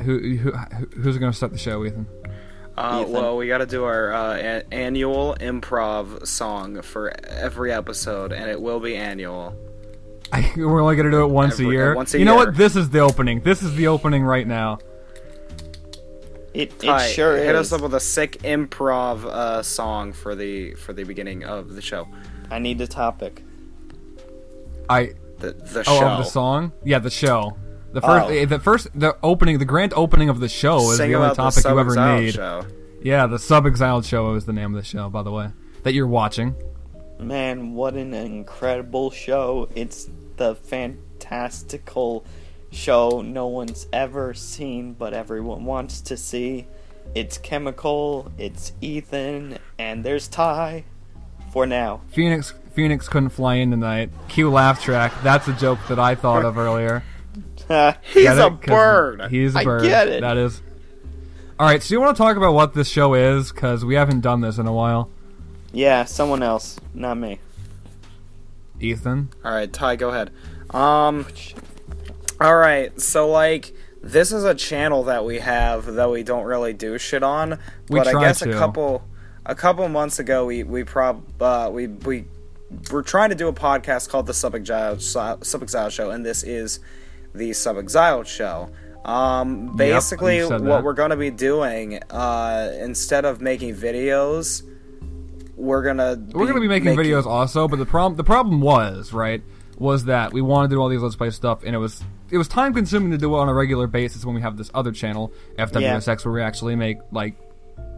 who, who who's going to start the show, Ethan? Uh, Ethan. well, we got to do our uh, a- annual improv song for every episode, and it will be annual. I, we're only going to do it once Every- a year. once a you know what? This is the opening. This is the opening right now. It, it Ty, sure hit is. us up with a sick improv uh, song for the for the beginning of the show. I need a topic. I The the oh show. of the song. Yeah, the show. The first, Oh. the first, the opening, the grand opening of the show is Sing the only about the topic you ever made. Show. Yeah, the Sub Exiled Show is the name of the show, by the way, that you're watching. Man, what an incredible show. It's the fantastical show no one's ever seen, but everyone wants to see. It's Chemical, it's Ethan, and there's Ty. For now. Phoenix, Phoenix couldn't fly in tonight. Cue laugh track. That's a joke that I thought of earlier. He's a bird. He's a I bird. get it. That is. All right, so you want to talk about what this show is? Because we haven't done this in a while. yeah, someone else, not me. Ethan. All right, Ty, go ahead. Um, all right, so like this is a channel that we have that we don't really do shit on, We but I guess to. a couple a couple months ago we we prob uh, we we we're trying to do a podcast called the Sub Exiled Sub Exiled Show, and this is the Sub Exiled Show. Um, basically, said what we're going to be doing, uh, instead of making videos, we're gonna We're gonna be making videos also, but the problem the problem was right was that we wanted to do all these let's play stuff, and it was it was time consuming to do it on a regular basis when we have this other channel FWSX where we actually make like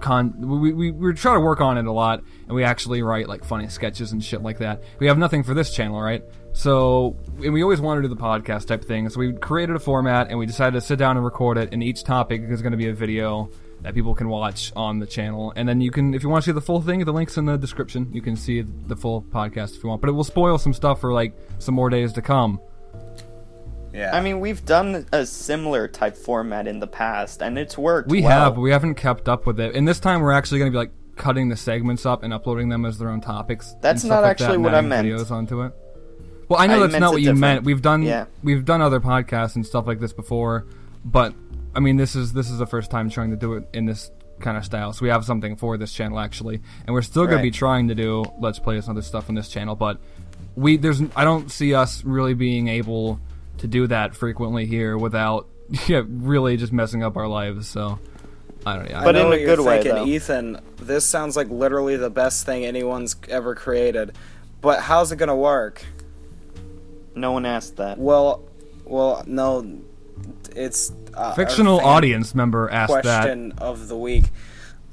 con we, we we try to work on it a lot, and we actually write like funny sketches and shit like that. We have nothing for this channel, right? So and we always wanted to do the podcast type thing, so we created a format and we decided to sit down and record it, and each topic is going to be a video that people can watch on the channel. And then you can, if you want to see the full thing, the link's in the description. You can see the full podcast if you want. But it will spoil some stuff for like some more days to come. Yeah, I mean, we've done a similar type format in the past, and it's worked. We well. have, but we haven't kept up with it. And this time we're actually going to be like cutting the segments up and uploading them as their own topics. That's not like actually that, what I meant. Videos onto it. Well, I know I that's not what you different. meant. We've done Yeah. we've done other podcasts and stuff like this before, but I mean this is this is the first time trying to do it in this kind of style. So we have something for this channel actually, and we're still going to be trying to do let's plays and other stuff on this channel, but we there's I don't see us really being able to do that frequently here without yeah, really just messing up our lives. So I don't know. I But I know in a what you're good way, thinking, though. Ethan. This sounds like literally the best thing anyone's ever created. But how's it gonna work? No one asked that. Well, well, no, it's uh, fictional audience member asked that. question of the week.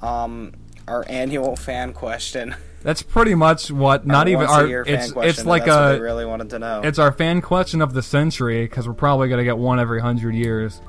Um, our annual fan question. That's pretty much what. Not Our even our. fan It's question, it's like that's what a. really wanted to know. It's our fan question of the century because we're probably gonna get one every hundred years.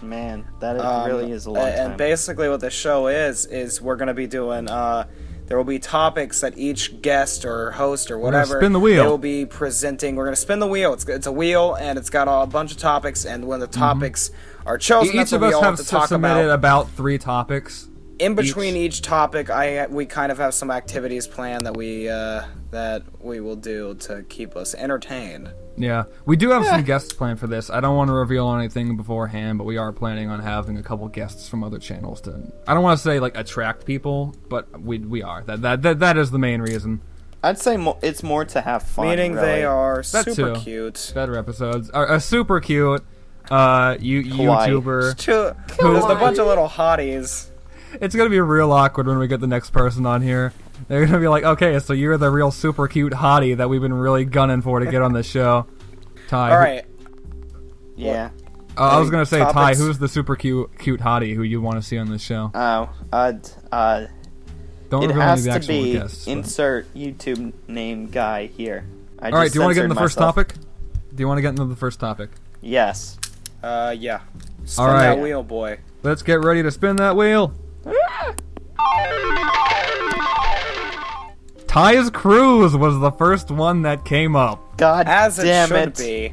Man, that is- Um, really is a long a- time. And basically, what the show is is we're going to be doing. Uh, there will be topics that each guest or host or whatever spin the wheel. They will be presenting. We're going to spin the wheel. It's it's a wheel and it's got a bunch of topics. And when the topics are chosen, Mm-hmm. Each that's of what we us all have to talk submitted about. about three topics. In between each, topic, I we kind of have some activities planned that we uh, that we will do to keep us entertained. Yeah, we do have some guests planned for this. I don't want to reveal anything beforehand, but we are planning on having a couple guests from other channels to. I don't want to say like attract people, but we we are that that that, that is the main reason. I'd say mo- it's more to have fun. Meaning really. they are That super too. cute. Better episodes are a super cute. Uh, you Kawaii. YouTuber. Two- There's a bunch of little hotties. It's gonna be real awkward when we get the next person on here. They're gonna be like, okay, so you're the real super cute hottie that we've been really gunning for to get on the show. Ty. All right. Yeah. Uh, I was gonna say, Ty, who's the super cute cute hottie who you want to see on this show? Oh, uh, d- uh, Don't it reveal any has of the to be guests. but- insert YouTube name guy here. I All right, do you want to get censored into the first myself. topic? Do you want to get into the first topic? Yes. Uh, yeah. Spin All right. that wheel, boy. Let's get ready to spin that wheel. Ty's Cruise was the first one that came up. God As it damn should it. be.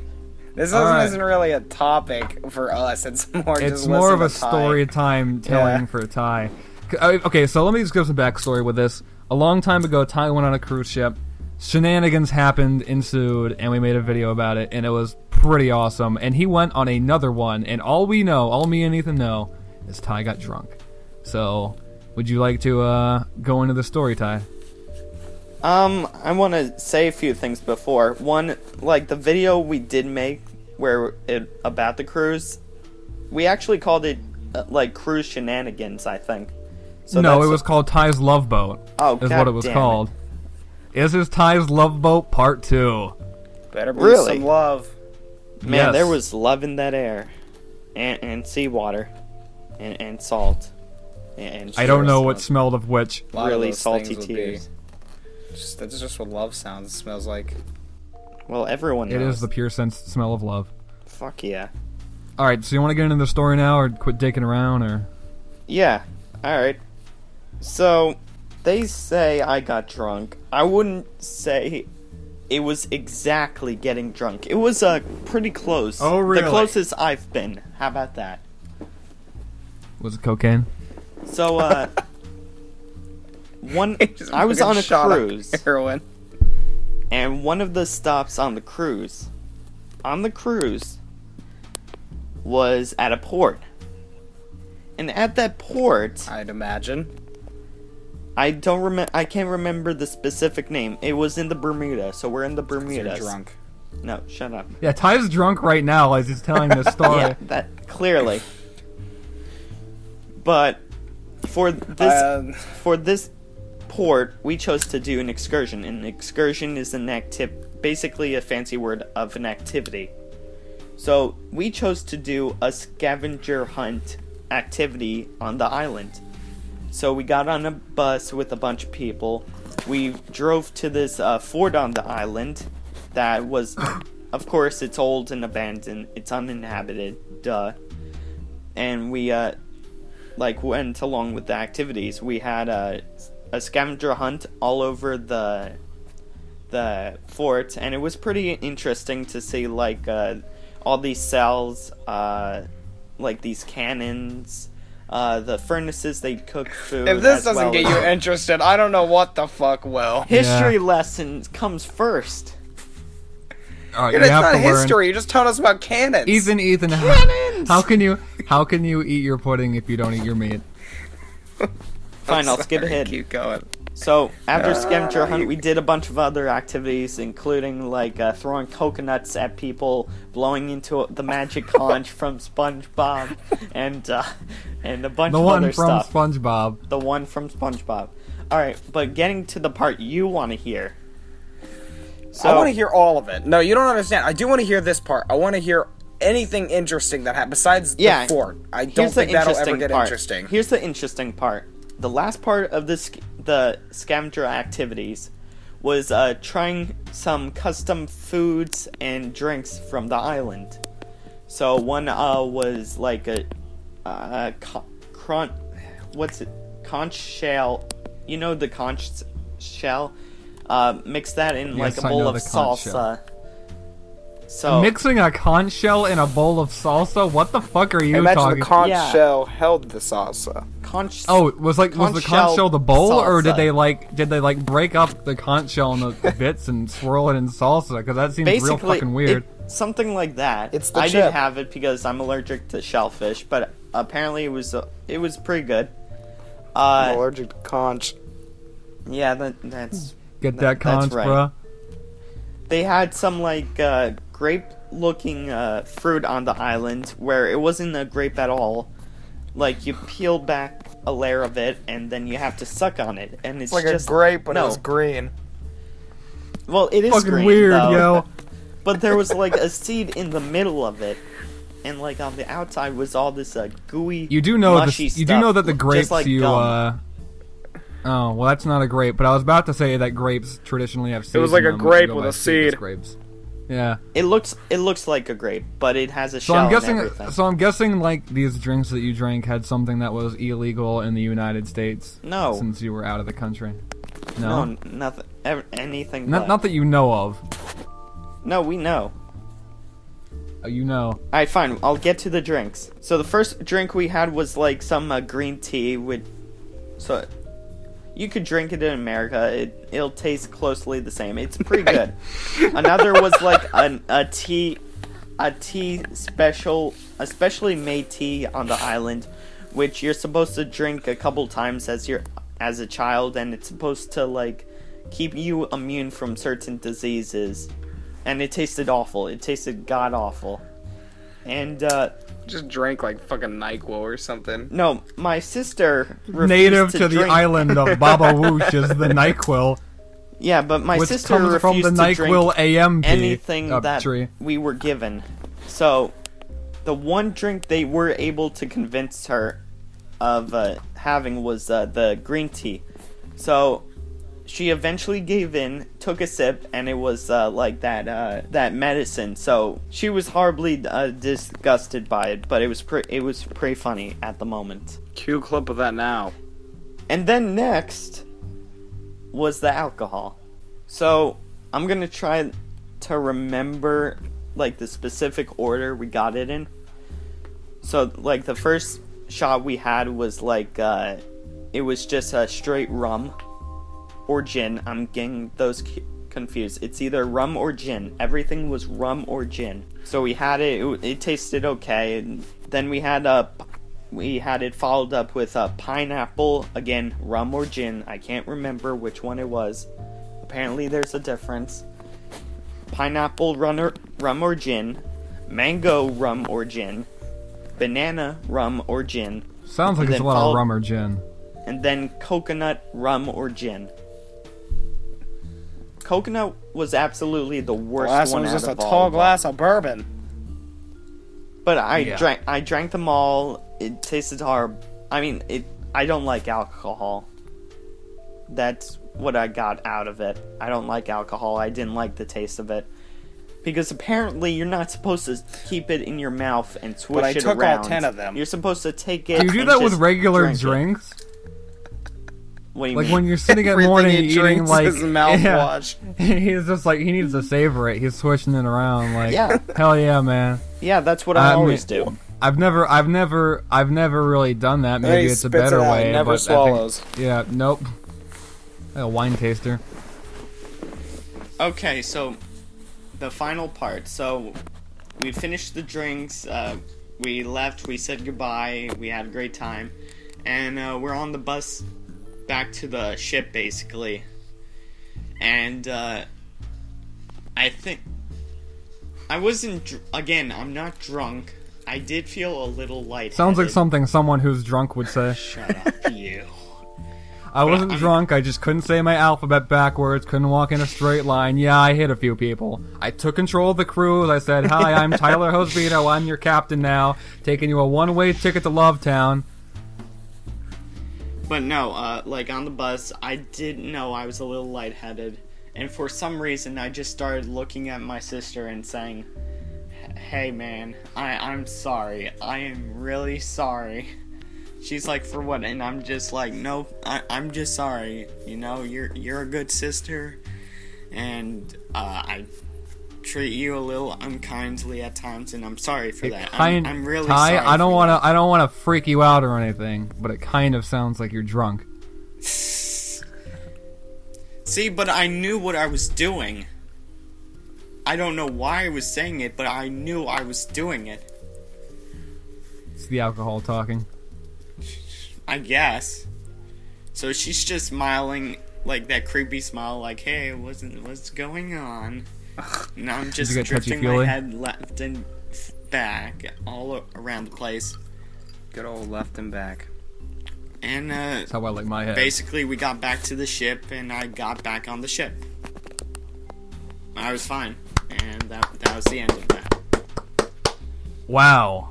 This All isn't, right. isn't really a topic for us. It's more It's just more of a Ty. story time telling Yeah. for Ty. C- uh, Okay, so let me just give some backstory with this. A long time ago, Ty went on a cruise ship. Shenanigans happened, ensued, and we made a video about it, and it was pretty awesome. And he went on another one, and all we know, all me and Ethan know, is Ty got drunk. So, would you like to uh, go into the story, Ty? Um, I want to say a few things before. One, like the video we did make where it about the cruise, we actually called it uh, like cruise shenanigans. I think. So no, it was called Ty's Love Boat. Oh, is God what it was called. called. This is Ty's Love Boat Part Two. Better be Really? some love. Man, Yes. there was love in that air, and and seawater, and and salt, and. I don't know sugar. what smelled of which. A lot of Really salty things be- tears. Just, that's just what love sounds smells like. Well, everyone It knows. is the pure sense smell of love. Fuck yeah. All right, so you want to get into the story now, or quit dicking around, or Yeah. All right. So they say I got drunk. I wouldn't say it was exactly getting drunk. It was uh pretty close. Oh, really? The closest I've been. How about that? was it cocaine? So uh one I was on a cruise Heroin. and one of the stops on the cruise on the cruise was at a port. And at that port, I'd imagine. I don't remember. I can't remember the specific name. It was in the Bermuda, so we're in the You're drunk. No, shut up. Yeah, Ty's drunk right now as he's telling this story. Yeah, that clearly. But for this Uh, for this port, we chose to do an excursion. An excursion is an active, basically a fancy word of an activity. So we chose to do a scavenger hunt activity on the island. So we got on a bus with a bunch of people. We drove to this uh, fort on the island that was, of course, it's old and abandoned. It's uninhabited, duh. And we uh, like went along with the activities. We had a, a scavenger hunt all over the the fort, and it was pretty interesting to see like uh, all these cells, uh, like these cannons, uh, the furnaces they cook food. if this doesn't well get as- you interested, I don't know what the fuck will. history Yeah. lessons comes first. All right, Dude, you it's have not to learn. history. You just told us about cannons. Ethan, Ethan, how, how can you how can you eat your pudding if you don't eat your meat? Fine, I'll skip ahead. Keep going. So after Ah, scavenger hunt, you- we did a bunch of other activities, including like uh, throwing coconuts at people, blowing into the magic conch from SpongeBob, and uh, and a bunch The of one from. SpongeBob. the one from SpongeBob. All right, but getting to the part you want to hear. So I want to hear all of it. No, you don't understand. I do want to hear this part. I want to hear anything interesting that happened besides Yeah. the fort. I don't think that'll ever get part. interesting. Here's the interesting part. The last part of this the scavenger activities was uh, trying some custom foods and drinks from the island. So one uh, was like a uh, con- cron- what's it? Conch shell. You know the conch shell. Uh, mix that in like a bowl of salsa. shell. Salsa. So Mixing a conch shell in a bowl of salsa? What the fuck are you Imagine talking? the conch Yeah. shell held the salsa. conch. oh, was like was the Conch conch shell shell the bowl, or did they like did they like break up the conch shell into bits and swirl it in salsa? Because that seems real fucking weird. it- something like that. It's the I chip. didn't have it because I'm allergic to shellfish, but apparently it was uh, it was pretty good. I'm Uh, allergic to conch. yeah, that that's Get that- that conch, that's right. bruh. they had some like uh, grape looking uh, fruit on the island where it wasn't a grape at all. Like you peel back a layer of it and then you have to suck on it, and it's, It's like just a grape, but no. it was green. Well, it is Fucking green, weird, though. yo. But there was like a seed in the middle of it, and like on the outside was all this uh, gooey. You do know mushy this. You do know that the grapes like you. gum. uh Oh well, that's not a grape. But I was about to say that grapes traditionally have seeds. It was like a grape with a seed. Grapes. Yeah. It looks it looks like a grape, but it has a So I'm guessing. So I'm guessing like these drinks that you drank had something that was illegal in the United States. No. Since you were out of the country. no, No. nothing, ev- anything. Not, but- not that you know of. No, we know. Uh, You know. All right, fine. I'll get to the drinks. So the first drink we had was like some uh, green tea with. So you could drink it in America. It it'll taste closely the same. It's pretty good. Another was like an, a tea. a tea special, especially made tea on the island, which you're supposed to drink a couple times as you're as a child, and it's supposed to like keep you immune from certain diseases. And it tasted awful. It tasted god awful. And uh, Just drank like fucking Nyquil or something. no, my sister Native to, to, the island of Baba Whoosh is the Nyquil, Yeah, but my which sister comes from refused the to drink AMP anything uh, that tree. we were given. So, the one drink they were able to convince her of uh, having was uh, the green tea. So, she eventually gave in, took a sip, and it was uh, like that uh, that medicine. So she was horribly uh, disgusted by it, but it was pre- it was pretty funny at the moment. Cue clip of that now. And then next was the alcohol. So I'm gonna try to remember like the specific order we got it in. So like the first shot we had was like uh it was just a straight rum or gin. I'm getting those c- confused. It's either rum or gin. Everything was rum or gin. So we had it. It, it tasted okay. And then we had a. We had it followed up with a pineapple. Again, rum or gin. I can't remember which one it was. Apparently, there's a difference. Pineapple runner, rum or gin. Mango rum or gin. Banana rum or gin. Sounds like it's a lot follow- of rum or gin. and then coconut rum or gin. Coconut was absolutely the worst Last one one was out just a of all tall glass of bourbon. But I Yeah. drank I drank them all. It tasted horrible. I mean, it I don't like alcohol. That's what I got out of it. I don't like alcohol. I didn't like the taste of it. Because apparently you're not supposed to keep it in your mouth and swish but I it took all 10 of them. You're supposed to take it. Do you do and that with regular drink it. Drinks? What do you Like mean? when you're sitting at Everything morning he eating drinks like is mouthwash. Yeah. he's just like he needs to savor it. He's swishing it around like Yeah. hell yeah, man. yeah, that's what I, I mean- always do. I've never, I've never, I've never really done that. Maybe it's a spits it better out, way. never but I think- swallows. yeah, nope. A wine taster. Okay, so the final part. So we finished the drinks. Uh, we left. We said goodbye. We had a great time, and uh, we're on the bus back to the ship, basically. And uh, I think I wasn't. Dr- again, I'm not drunk. I did feel a little light. Sounds like something someone who's drunk would say. Shut up, you. I wasn't I'm- drunk. I just couldn't say my alphabet backwards. Couldn't walk in a straight line. Yeah, I hit a few people. I took control of the crew. I said, "Hi, I'm Tyler Hosvito. I'm your captain now. Taking you a one-way ticket to Lovetown." But no, uh, like on the bus, I didn't know I was a little lightheaded, and for some reason, I just started looking at my sister and saying, "Hey, man, I I'm sorry. I am really sorry." She's like, "For what?" And I'm just like, "No, I, I'm just sorry. You know, you're you're a good sister, and uh, I." Treat you a little unkindly at times, and I'm sorry for that. I'm, I'm really Ty, sorry. I don't want to. I don't want to freak you out or anything, but it kind of sounds like you're drunk. See, but I knew what I was doing. I don't know why I was saying it, but I knew I was doing it. It's the alcohol talking. I guess. So she's just smiling like that creepy smile, like, "Hey, what's what's going on?" And I'm just you drifting my head left and back all around the place, Good old left and back. and uh, That's how I like my head. basically we got back to the ship, and I got back on the ship. I was fine, and that that was the end of that. Wow.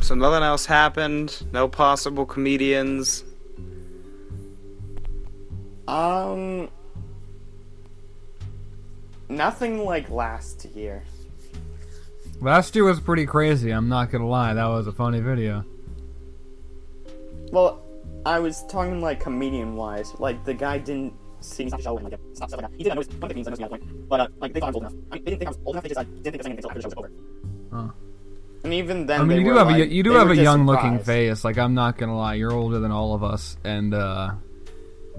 So nothing else happened. No possible comedians. Um, nothing like last year. Last year was pretty crazy. I'm not gonna lie. That was a funny video. Well, I was talking like comedian wise. Like the guy didn't see the show and like stop stuff like that. He did. I noticed one of the comedians. I noticed the other point. But uh, like they thought I was old enough. I mean, they didn't think I was old enough. They just I didn't think I was anything until the show was over. Huh. And even then, I mean, you do were, have like, a you do have a young looking face. Like I'm not gonna lie, you're older than all of us, and uh,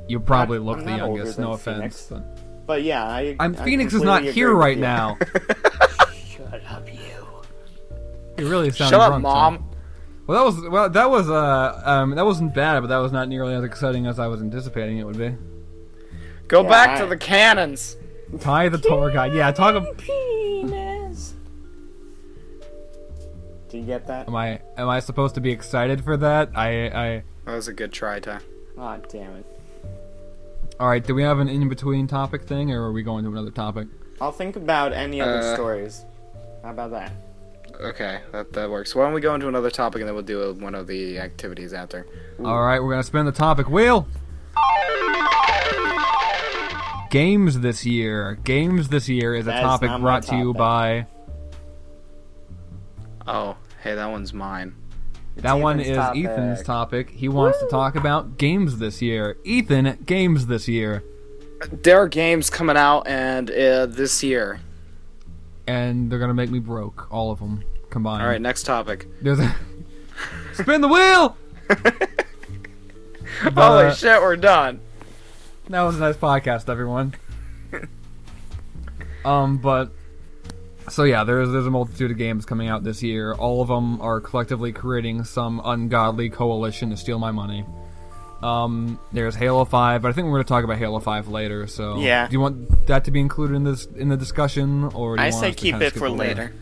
you probably Not- look I'm the youngest. No Phoenix. offense. But But yeah, I. I'm I Phoenix is not here right now. Shut up, you. You really sound Shut up, mom. Tom. Well, that was well, that was uh, um, that wasn't bad, but that was not nearly as exciting as I was anticipating it would be. Go Yeah, back I- to the cannons. Ty the tour guide, yeah. Talk. Ab- Penis. Do you get that? am I am I supposed to be excited for that? I I. That was a good try, Ty. Oh damn it! All right. Do we have an in between topic thing, or are we going to another topic? I'll think about any other Uh, stories. How about that? Okay, that that works. Why don't we go into another topic and then we'll do one of the activities after. All right, we're gonna spin the topic wheel. Games this year. Games this year is a That is topic not my brought to you topic. by. Oh, hey, that one's mine. That one is topic. Ethan's topic. He wants to talk about games this year. Ethan, games this year. There are games coming out and uh, this year. And they're gonna make me broke, all of them combined. All right, next topic. There's a spin the wheel. Holy Uh, shit, we're done. That was a nice podcast, everyone. um, but so yeah, there's there's a multitude of games coming out this year. All of them are collectively creating some ungodly coalition to steal my money. Um, there's Halo Five, but I think we're going to talk about Halo Five later. So Yeah. do you want that to be included in this in the discussion, or do you I want say to keep it for over later.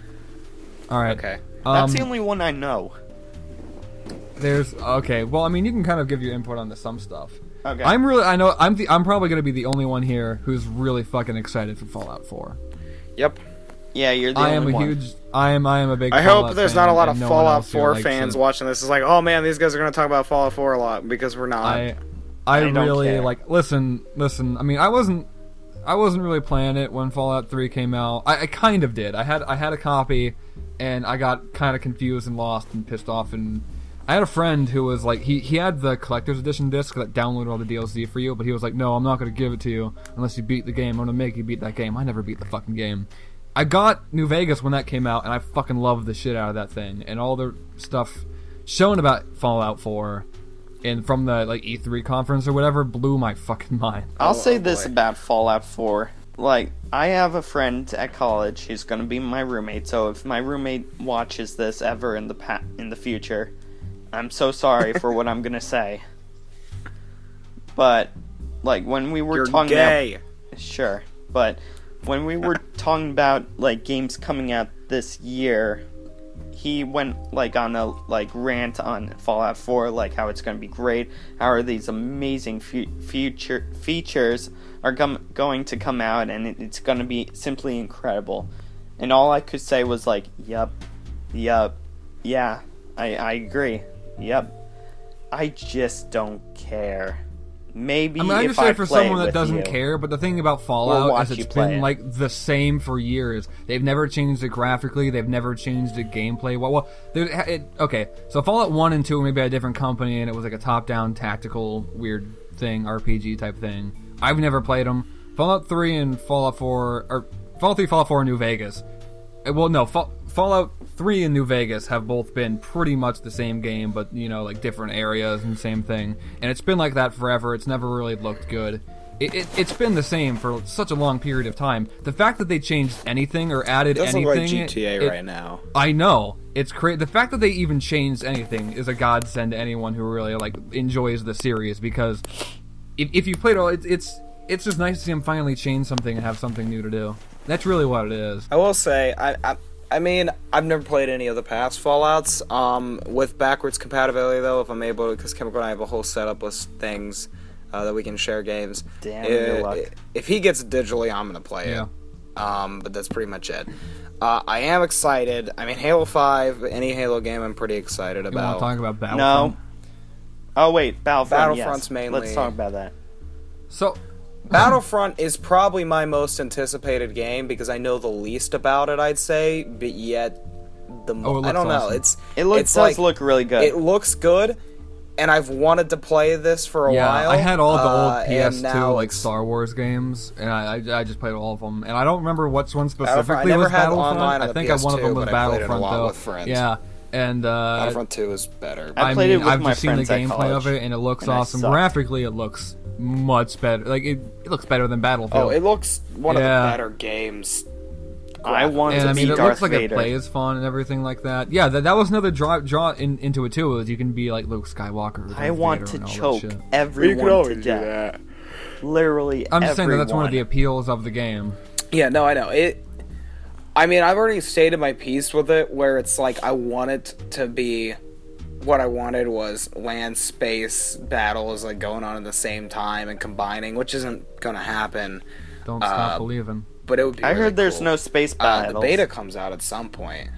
All right. Okay. That's Um, the only one I know. There's okay. Well, I mean, you can kind of give your input on the some stuff. Okay. I'm really, I know, I'm the, I'm probably going to be the only one here who's really fucking excited for Fallout 4. Yep. Yeah, you're the I am a one. huge, I am, I am a big. I Fallout hope there's fan, not a lot of no Fallout 4 fans it. watching this. It's like, oh man, these guys are going to talk about Fallout 4 a lot because we're not. I, I, I really care. like. Listen, listen. I mean, I wasn't, I wasn't really playing it when Fallout 3 came out. I, I kind of did. I had, I had a copy, and I got kind of confused and lost and pissed off and. I had a friend who was like he, he had the collector's edition disc that downloaded all the DLC for you, but he was like, "No, I'm not going to give it to you unless you beat the game. I'm going to make you beat that game." I never beat the fucking game. I got New Vegas when that came out, and I fucking loved the shit out of that thing, and all the stuff shown about Fallout 4 and from the like E3 conference or whatever blew my fucking mind. I'll Oh, say oh, this about Fallout 4. Like, I have a friend at college. who's going to be my roommate. So if my roommate watches this ever in the pa- in the future, I'm so sorry for what I'm going to say. But like when we were You're talking gay. about sure, but when we were talking about like games coming out this year, he went like on a like rant on Fallout 4, like how it's going to be great, how are these amazing fu- future features are com- going to come out, and it, it's going to be simply incredible. And all I could say was like, "Yep, yep, yeah, I I agree, yep." I just don't care. Maybe I mean, I if understand I for someone that doesn't you. care, but the thing about Fallout is it's been it. like the same for years. They've never changed it graphically. They've never changed the gameplay. Well, well, it, okay. So Fallout One and Two by a different company, and it was like a top-down tactical weird thing, RPG type thing. I've never played them. Fallout Three and Fallout Four, or Fallout Three, Fallout Four, New Vegas. Uh, Well, no, Fa- Fallout 3 and New Vegas have both been pretty much the same game, but, you know, like different areas and same thing. And it's been like that forever. It's never really looked good. It, it, it's been the same for such a long period of time. The fact that they changed anything or added It doesn't look anything. like GTA it- right now. I know. It's crazy. The fact that they even changed anything is a godsend to anyone who really, like, enjoys the series because if, if you played all, it's, it's, it's just nice to see them finally change something and have something new to do. That's really what it is. I will say, I, I, I mean, I've never played any of the past Fallout's. Um, with backwards compatibility, though, if I'm able to, because Chemical and I have a whole setup with things uh, that we can share games. Damn your luck. If he gets it digitally, I'm gonna play Yeah. it. Um, but that's pretty much it. Uh, I am excited. I mean, Halo Five, any Halo game, I'm pretty excited You want about. to talk about Battlefront? No. Oh wait, Battlefront. Battlefront's yes. mainly- Let's talk about that. So, Battlefront is probably my most anticipated game because I know the least about it. I'd say, but yet the mo- Oh, I don't looks know. It's It looks it's does like, look really good. It looks good, and I've wanted to play this for a yeah, while. I had all the uh, old and PS2 like Star Wars games, and I, I I just played all of them, and I don't remember which one Battlefront- I specifically never was had Battlefront. online on I the think one of them was but I played it a Battlefront lot though. with friends. Yeah, and uh, Battlefront Two is better. I I played mean, it with I've my just seen the gameplay of it, and it looks and awesome. Graphically, it looks much better. Like it, it looks better than Battlefield. oh, it looks one Yeah. of the better games I want and to I mean, be it Darth looks like Vader. it plays fun and everything like that. Yeah, that, that was another draw, draw in, into it too. Is you can be like Luke Skywalker. Or I want Vader to and all that choke shit. everyone to death. Literally, I'm just saying that that's one of the appeals of the game. Yeah, no, I know it. I mean, I've already stated my piece with it, where it's like I want it to be. What I wanted was land space battles like going on at the same time and combining, which isn't gonna happen. Don't stop Uh, believing. But it would be. I really heard there's cool. no space Uh, the beta comes out at some point.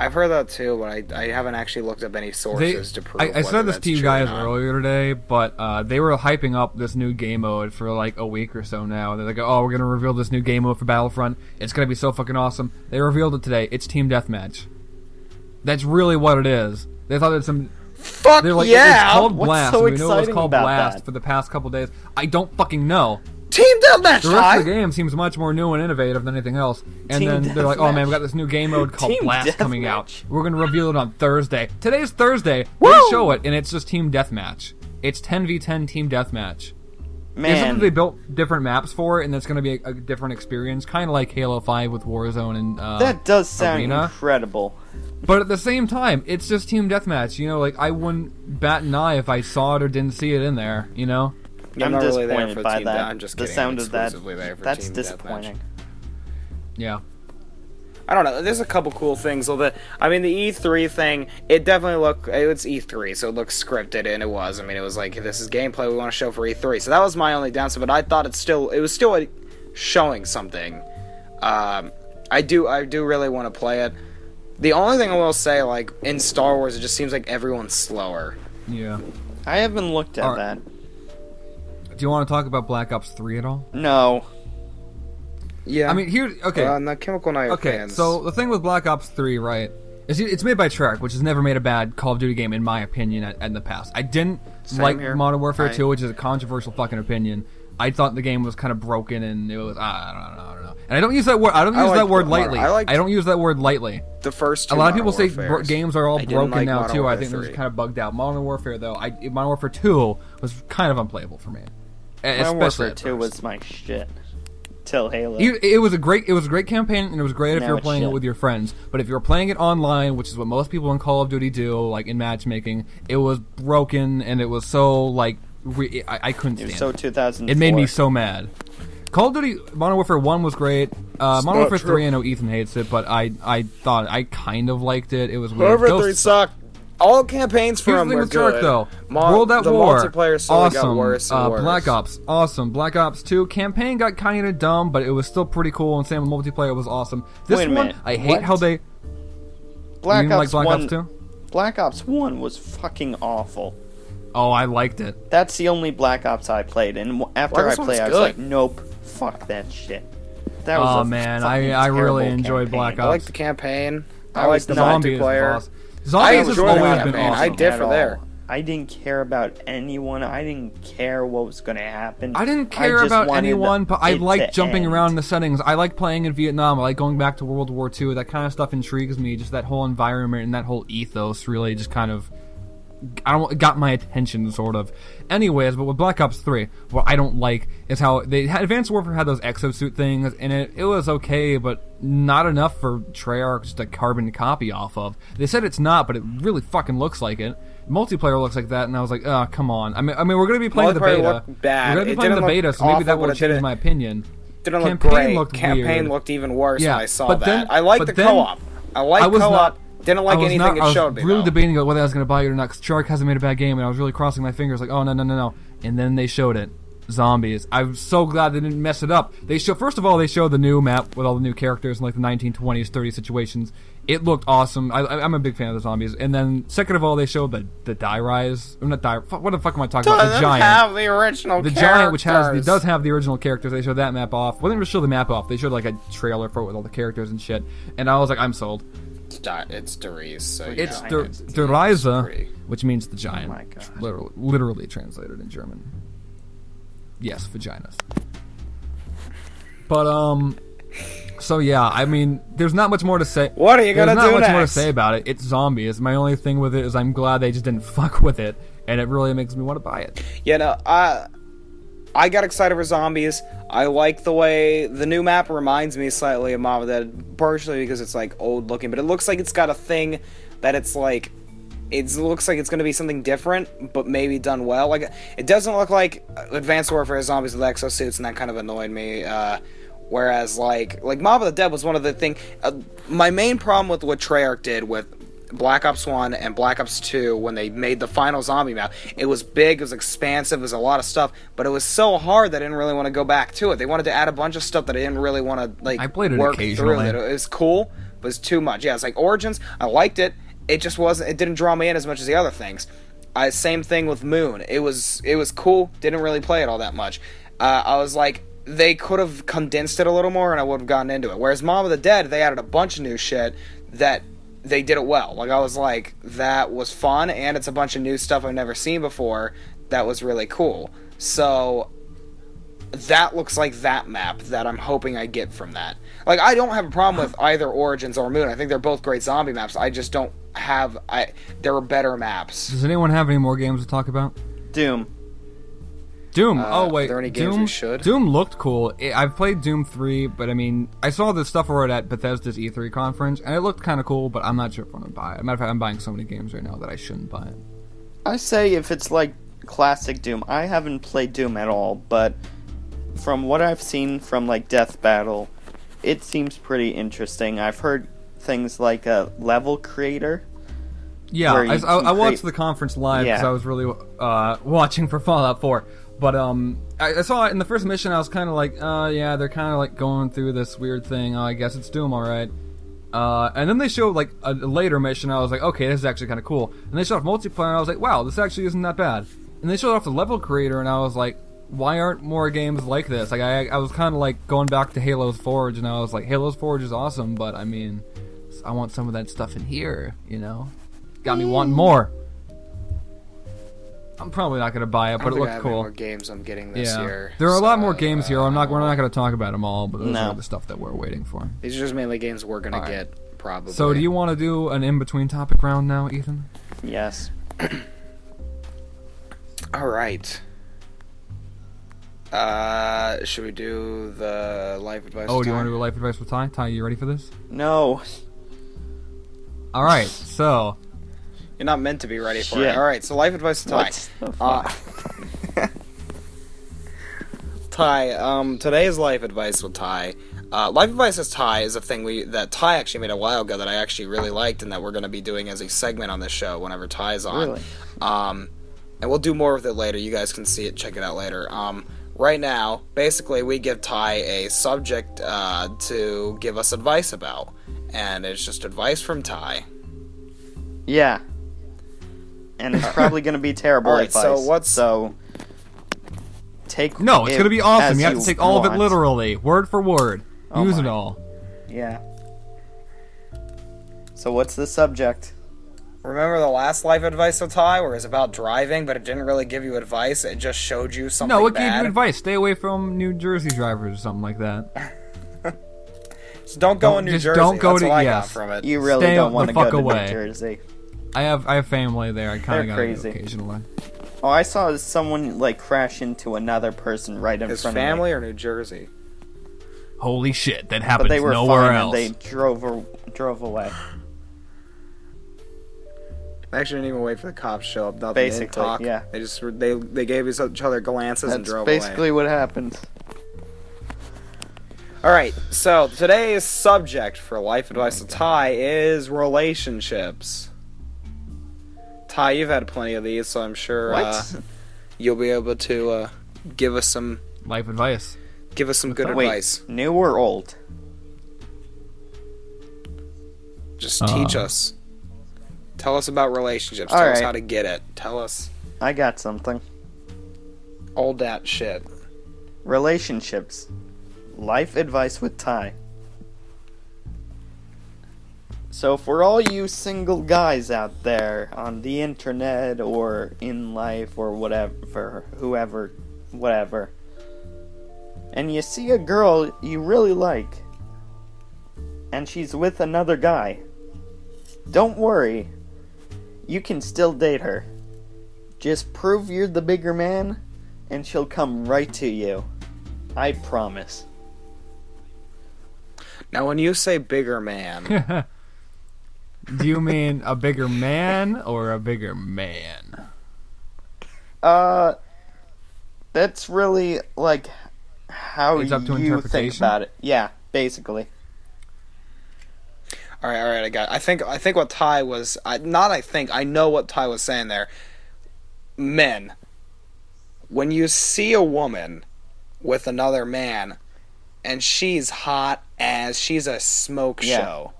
I've heard that too, but I, I haven't actually looked up any They, sources to prove. I, I said this to you guys earlier today, but uh, they were hyping up this new game mode for like a week or so now. They're like, "Oh, we're gonna reveal this new game mode for Battlefront. It's gonna be so fucking awesome." They revealed it today. It's Team Deathmatch. That's really what it is. They thought that some Fuck They're like, yeah! it's called What's Blast. so we know it was exciting called about Blast that? for the past couple days. I don't fucking know. Team Deathmatch. The rest of the game seems much more new and innovative than anything else. And Team then they're like, "Oh man, we got this new game mode called Team Blast coming out. We're gonna reveal it on Thursday. Today's Thursday. They Woo! show it, and it's just Team Deathmatch. It's 10v10 Team Deathmatch. Isn't Man, that they built different maps for and that's going to be a, a different experience, kind of like Halo 5 with Warzone and uh, that does sound Arena. incredible. But at the same time, it's just team deathmatch. You know, like I wouldn't bat an eye if I saw it or didn't see it in there. You know, I'm I'm not really there disappointed for by Team that. Death- I'm just the kidding. sound I'm of that. There for that's Team Deathmatch. disappointing. yeah. I don't know. There's a couple cool things. Well, the I mean, the E3 thing. It definitely looked. It's E3, so it looks scripted, and it was. I mean, it was like this is gameplay we want to show for E3. So that was my only downside. But I thought it's still. It was still a, showing something. Um, I do. I do really want to play it. The only thing I will say, like in Star Wars, it just seems like everyone's slower. Yeah. I haven't looked at Alright. that. Do you want to talk about Black Ops 3 at all? No. Yeah. I mean, here, okay. uh, the Chemical Knight Okay, fans. so the thing with Black Ops 3, right, is it's made by Treyarch, which has never made a bad Call of Duty game, in my opinion, at, in the past. I didn't Same like here. Modern Warfare I- 2, which is a controversial fucking opinion. I thought the game was kind of broken, and it was, I don't know, I don't know. And I don't use that word, I don't I use that word lightly. I I don't use that word lightly. the first. A Two lot of people Modern say bro- games are all I broken like now Modern too. I Warfare think they're just kind of bugged out. Modern Warfare though, I Modern Warfare 2 was kind of unplayable for me. Modern Especially Warfare 2 was my shit. Till Halo. It, it was a great it was a great campaign and it was great if Now you were it's playing it with your friends. But if you were playing it online, which is what most people in Call of Duty do, like in matchmaking, it was broken and it was so like re- I, I couldn't it stand. was so it. 2004. It made me so mad. Call of Duty Modern Warfare One was great. Uh, Modern Warfare true. Three, I know Ethan hates it, but I I thought I kind of liked it. It was weird. Warfare Three sucked. All campaigns for Here's them were with Shark, good. though. Mo- World at the War, multiplayer slowly awesome. got worse and uh, worse. Black Ops, awesome. Black Ops 2 campaign got kind of dumb, but it was still pretty cool. And same with multiplayer was awesome. This Wait a one, minute. I hate What? how they. Black you Ops like Black 1 Ops 2? Black Ops 1 was fucking awful. Oh, I liked it. That's the only Black Ops I played, and after Black I Ops played, I was good. like, nope, fuck that shit. That was Oh a man, I I really enjoyed campaign. Black Ops. I Ops. like the campaign. I I like the not- Zombies was multiplayer. Awesome. Zombies has enjoyed the always been campaign. awesome. I did at for all. there. I didn't care about anyone. I didn't care what was going to happen. I didn't care just about anyone, but I like jumping end. around in the settings. I like playing in Vietnam. I like going back to World War II. That kind of stuff intrigues me. Just that whole environment and that whole ethos really just kind of I don't got my attention sort of. Anyways, but with Black Ops 3, what I don't like is how they had Advanced Warfare had those exosuit things and it it was okay, but not enough for Treyarch just a carbon copy off of. They said it's not, but it really fucking looks like it. Multiplayer looks like that, and I was like, oh, come on. I mean, I mean, we're gonna be playing the beta. bad. We're gonna be It playing the beta, so maybe that will change my opinion. Didn't look Campaign great. looked Campaign weird. looked even worse Yeah, when I saw but that. then- I like the co-op. I like I was co-op. not- Didn't like anything not, it I was showed me. really though. debating whether I was going to buy it or not because Shark hasn't made a bad game, and I was really crossing my fingers like, oh no no no no, and then they showed it, zombies. I'm so glad they didn't mess it up. They show first of all they show the new map with all the new characters and like the 1920s 30 situations. It looked awesome. I, I'm a big fan of the zombies. And then second of all they showed the the die rise. Or not die. What the fuck am I talking about? The giant. have the original the giant, which has the, does have the original characters, they showed that map off. Well, they didn't show the map off. They showed like a trailer for it with all the characters and shit. And I was like, I'm sold. It's Di- it's Der Riese, so It's yeah. Der- It's- Der Riese, which means the giant. Oh my God. Literally, literally translated in German. Yes, vaginas. But um, so yeah, I mean, there's not much more to say. What are you There's gonna not do much more to say about it. It's zombies. My only thing with it is I'm glad they just didn't fuck with it, and it really makes me want to buy it. You know, I I got excited for zombies. I like the way the new map reminds me slightly of the Dead, partially because it's like old looking, but it looks like it's got a thing that it's like it looks like it's going to be something different, but maybe done well. Like it doesn't look like Advanced Warfare zombies with exosuits, and that kind of annoyed me. Uh, whereas like like Mob of the Dead was one of the thing. Uh, my main problem with what Treyarch did with Black Ops 1 and Black Ops 2 when they made the final zombie map. It was big, it was expansive, it was a lot of stuff, but it was so hard that I didn't really want to go back to it. They wanted to add a bunch of stuff that I didn't really want to like I played it work through. It. it was cool, but it was too much. Yeah, it's like Origins, I liked it. It just wasn't it didn't draw me in as much as the other things. I, same thing with Moon. It was it was cool, didn't really play it all that much. Uh, I was like they could have condensed it a little more and I would have gotten into it. Whereas Mob of the Dead, they added a bunch of new shit that they did it well. Like I was like, that was fun, and it's a bunch of new stuff I've never seen before. That was really cool. So that looks like that map that I'm hoping I get from that. Like I don't have a problem with either Origins or Moon. I think they're both great zombie maps. I just don't have I there are better maps. Does anyone have any more games to talk about? Doom. Doom. Uh, oh wait, are there any games Doom. we should? Doom looked cool. I- I've played Doom three, but I mean, I saw the stuff over at Bethesda's E3 conference, and it looked kind of cool. But I'm not sure if I'm gonna buy it. Matter of fact, I'm buying so many games right now that I shouldn't buy it. I say if it's like classic Doom. I haven't played Doom at all, but from what I've seen from like Death Battle, it seems pretty interesting. I've heard things like a level creator. Yeah, I, I, I watched create- the conference live because Yeah. I was really uh, watching for Fallout 4. But um, I, I saw it in the first mission. I was kind of like, uh, yeah, they're kind of like going through this weird thing. Oh, I guess it's Doom, all right. Uh, and then they showed like a, later mission. I was like, okay, this is actually kind of cool. And they showed off multiplayer, and I was like, wow, this actually isn't that bad. And they showed off the level creator, and I was like, why aren't more games like this? Like, I, I was kind of like going back to Halo's Forge, and I was like, Halo's Forge is awesome, but I mean, I want some of that stuff in here, you know? Got me wanting more. I'm probably not gonna buy it, but don't it think I looked have any cool. more games I'm getting this Yeah, year. there are a lot more games here. I'm not. We're uh, not gonna talk about them all, but those No. are the stuff that we're waiting for. These are just mainly games we're gonna get probably. So, do you want to do an in-between topic round now, Ethan? Yes. All right. Uh, should we do the life advice? Oh, do you want to do a life advice with Ty? Ty, you ready for this? No. All right. So, You're not meant to be ready for Shit. it. All right, so life advice to Ty. Uh. Ty, um, today's life advice with Ty. Uh, life advice with Ty is a thing we that Ty actually made a while ago that I actually really liked and that we're going to be doing as a segment on this show whenever Ty's on. Really? Um, and we'll do more of it later. You guys can see it, check it out later. Um, right now, basically, we give Ty a subject uh, to give us advice about, and it's just advice from Ty. Yeah. And it's probably going to be terrible Alright, advice. so what's- So take no, it's it gonna be awesome. as You have to take all of it literally, word for word. Oh Use it all. Yeah. So what's the subject? Remember the last life advice with Ty, where it's about driving, but it didn't really give you advice. It just showed you something No, it bad. gave you advice. Stay away from New Jersey drivers or something like that. Just don't go Don't- in New just Jersey. don't go That's to- what I yes. got from it. You really Stay don't want to fuck go away. to New Jersey. I have I have family there. I kind of got to crazy. occasionally. Oh, I saw someone like crash into another person right in front of me. His family or New Jersey? Holy shit, that of me. happens But they were nowhere fine else. and they drove a- drove away. They actually didn't even wait for the cops to show up. Nothing. Basically, they didn't talk. yeah. They just they they gave each other glances and drove away. That's basically away. what happened. All right. So today's subject for life advice to oh Ty is relationships. Ty, you've had plenty of these, so I'm sure uh, you'll be able to uh, give us some Life advice. give us some good Wait, advice. new or old? Just Uh. teach us. Tell us about relationships. All Tell us how to get it. Tell us I got something. all that shit. Relationships. Life advice with Ty. So, for all you single guys out there on the internet or in life or whatever, for whoever, whatever, and you see a girl you really like, and she's with another guy, don't worry. You can still date her. Just prove you're the bigger man and she'll come right to you. I promise. Now, when you say bigger man, Do you mean a bigger man or a bigger man? Uh, that's really like how It's up to you think about it. Yeah, basically. all right, all right, I got. I think, I think what Ty was, I, not. I think I know what Ty was saying there. Men, when you see a woman with another man, and she's hot as she's a smoke Yeah. show,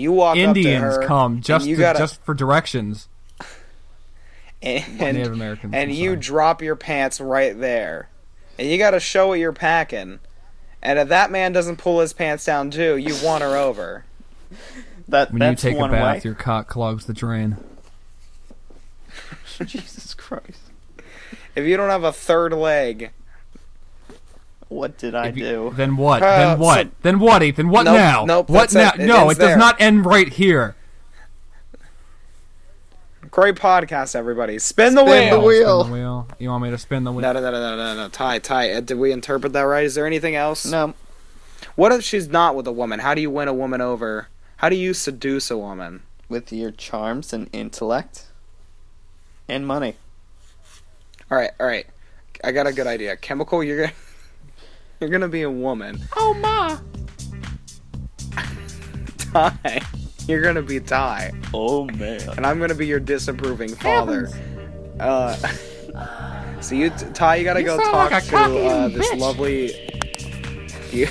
you walk Indians up to her, come just to, gotta, just for directions. and, Native Americans. and I'm you sorry. drop your pants right there, and you got to show what you're packing. And if that man doesn't pull his pants down too, you want her over. That when you that's take a one bath, way. your cock clogs the drain. Jesus Christ! If you don't have a third leg, What did I you- do? Then what? Uh, then what? so- then what, Ethan? What Nope, now? nope, what now? it. It no, ends it does not end right here. great podcast, everybody. Spin the Spin the wheel. wheel. Spin the wheel. You want me to spin the wheel? No, no, no, no, no, no, no. Ty, Ty, uh, did we interpret that right? Is there anything else? No, What if she's not with a woman? How do you win a woman over? How do you seduce a woman? with your charms and intellect and money. All right, all right. I got a good idea. Chemical, you're gonna you're gonna be a woman. Oh my! Ty, you're gonna be Ty, Oh man! and I'm gonna be your disapproving father. Uh, so you, Ty, you gotta You go talk like to uh, this bitch. lovely. You,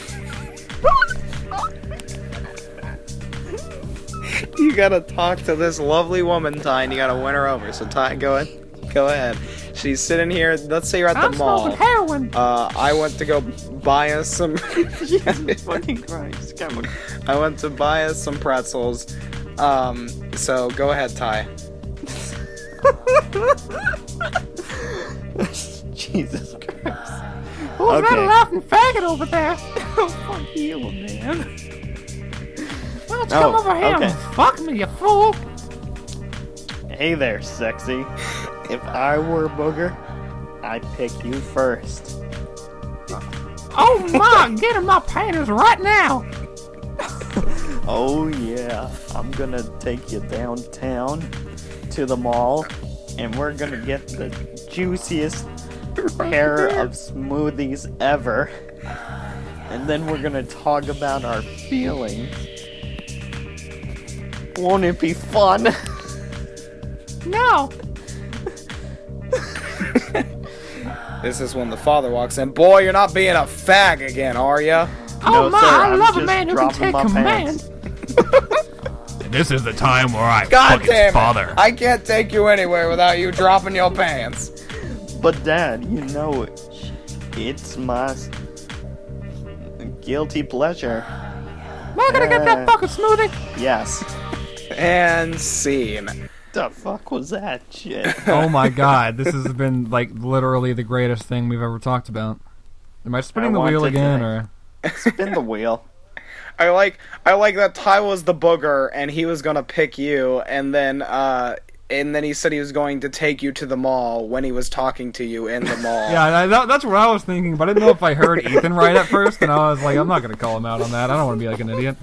you gotta talk to this lovely woman, Ty, and you gotta win her over. So Ty, go ahead, go ahead. She's sitting here. Let's say you're at the I'm mall. smoking heroin. Uh, I went to go buy us some. Jesus fucking Christ! Come on. I went to buy us some pretzels. Um, so go ahead, Ty. Jesus Christ! Who's okay. that laughing faggot over there? Fuck you, man. Why don't you Oh, come over here okay. and fuck me, you fool? Hey there, sexy. If I were a booger, I'd pick you first. Oh my! Get in my panties right now! Oh yeah, I'm gonna take you downtown to the mall, and we're gonna get the juiciest pair of smoothies ever. And then we're gonna talk about our feelings. Won't it be fun? No! This is when the father walks in. Boy, you're not being a fag again, are ya? Oh No, my! sir, I I'm love a man who can take command. This is the time where I God damn it! I can't take you anywhere without you dropping your pants. But Dad, you know, it's my guilty pleasure. Am I gonna get Uh. that fucking smoothie? Yes. And scene. The fuck was that shit? oh my god, this has been like literally the greatest thing we've ever talked about. Am I spinning I the wheel again, or Spin the wheel. I like I like that Ty was the booger and he was gonna pick you and then uh and then he said he was going to take you to the mall when he was talking to you in the mall. yeah, that, that's what I was thinking, but I didn't know if I heard Ethan right at first, and I was like, I'm not gonna call him out on that. I don't want to be like an idiot.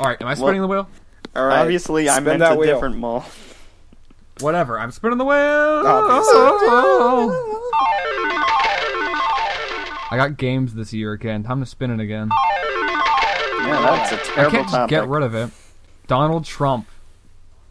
All right, am I spinning the wheel? All right. Obviously, I'm that a wheel. different mall. Whatever, I'm spinning the wheel. I got games this year again. Time to spin it again. Yeah, that's a terrible I can't just topic. get rid of it. Donald Trump.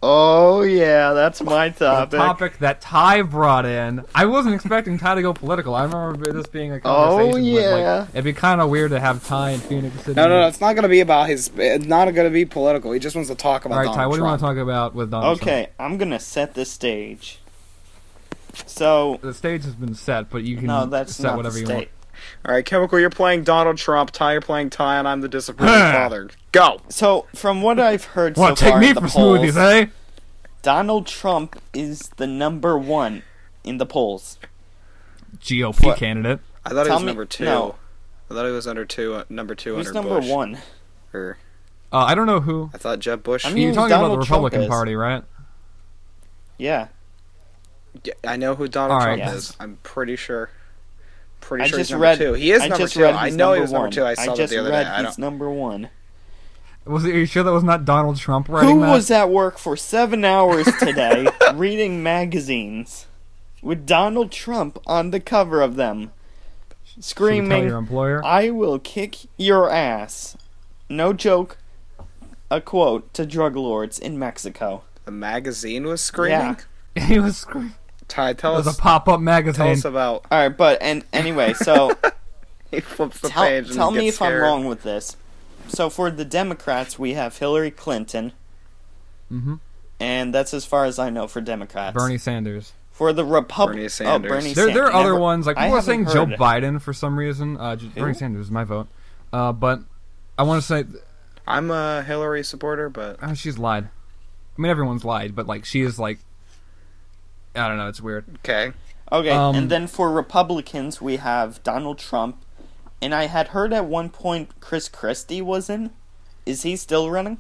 Oh yeah, that's my The topic. topic that Ty brought in. I wasn't expecting Ty to go political. I remember this being a Oh, conversation. with, yeah. like, it'd be kind of weird to have Ty in Phoenix City. No, no, no. It's not gonna be about his. It's not gonna be political. He just wants to talk about. All right, Donald Ty. What do you want to talk about with Donald Trump? Okay, I'm gonna set the stage. So The stage has been set, but you can no, that's set not whatever the you want. All right, chemical. You're playing Donald Trump. Ty, you're playing Ty, and I'm the disapproving Huh. father. Go. So from what I've heard Want so to take far me in the for polls, smoothies, eh? Donald Trump is the number one in the polls. GOP What? candidate. I thought he was me- number two. no. I thought he was under two. Uh, number two Who's under number Bush. one? Or Uh, I don't know who. I thought Jeb Bush. I mean- You're who's talking about the Donald Trump Republican is? Party, right? Yeah. Yeah, I know who Donald All Trump right. is. I'm pretty sure. Pretty I sure just he's number read. two. He is I number two. I know he number was number one. two. I saw that just the other read day. I he's don't. number one. Was are you sure that was not Donald Trump writing Who that? was at work for seven hours today reading magazines with Donald Trump on the cover of them, Should we tell screaming, your employer? I will kick your ass. No joke. A quote to drug lords in Mexico. The magazine was screaming. he was screaming. Ty, It tell was a pop-up magazine. Tell magazine. us about. All right, but and anyway, so He flips the tell, page and tell me gets if I'm wrong with this. So for the Democrats, we have Hillary Clinton, Mm-hmm. and that's as far as I know for Democrats. Bernie Sanders. For the Repub- Bernie oh, Sanders. Bernie There, there are other Never- ones like I people are saying Joe heard. Biden for some reason. Uh, J- Bernie Sanders is my vote, uh, but I want to say I'm a Hillary supporter, but uh, she's lied. I mean, everyone's lied, but like she is like, I don't know. It's weird. okay. Okay, Um, and then for Republicans, we have Donald Trump, and I had heard at one point Chris Christie was in. Is he still running?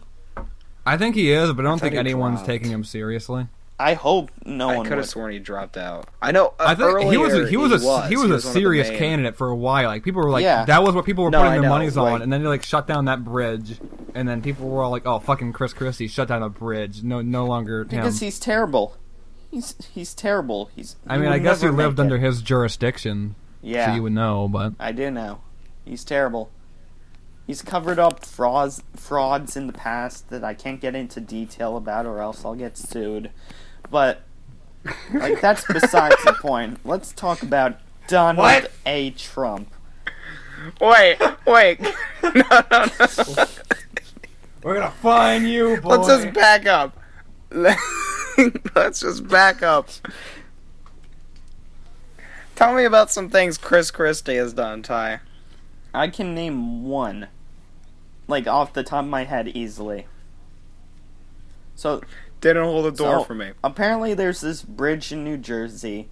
I think he is, but I don't thought think anyone's dropped. taking him seriously. I hope no I one could have sworn he dropped out. I know. Uh, I think he was a, he was a was. he was a one of serious main- candidate for a while. Like people were like Yeah. that was what people were No, putting I their know, monies on, and then they like shut down that bridge, and then people were all like, "Oh, fucking Chris Christie shut down a bridge. No, no longer him." Because he's terrible. He's he's terrible. He's. I mean, I guess never you lived make it. under his jurisdiction, Yeah, so you would know. But I do know. He's terrible. He's covered up frauds frauds in the past that I can't get into detail about, or else I'll get sued. But like that's besides the point. Let's talk about Donald What? A. Trump. Wait, wait. no, no, no. we're gonna find you, boy. Let's just back up. Let's just back up. Tell me about some things Chris Christie has done, Ty. I can name one, like off the top of my head, easily. So Didn't hold the door So- for me. apparently, there's this bridge in New Jersey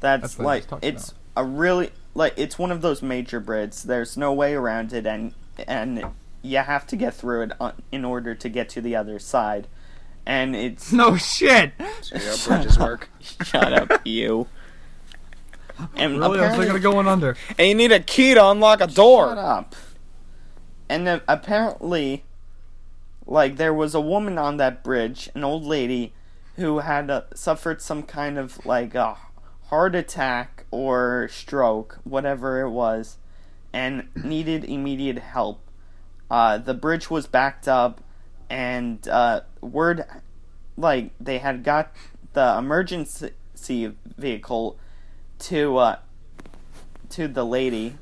that's, That's like was talking it's a really like it's one of those major bridges. There's no way around it, and and you have to get through it uh, in order to get to the other side. And it's no shit. See how bridges work. shut up, you. And Really, I'm apparently, thinking of going under. And you need a key to unlock a door. Shut up. And then apparently, like there was a woman on that bridge, an old lady, who had uh, suffered some kind of like a heart attack or stroke, whatever it was, and needed immediate help. Uh, the bridge was backed up, and uh, word, like they had got the emergency vehicle to uh, to the lady,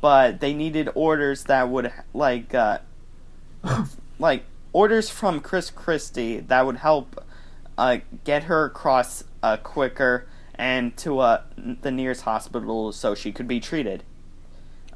but they needed orders that would like uh, like orders from Chris Christie that would help uh, get her across uh, quicker and to uh, the nearest hospital so she could be treated.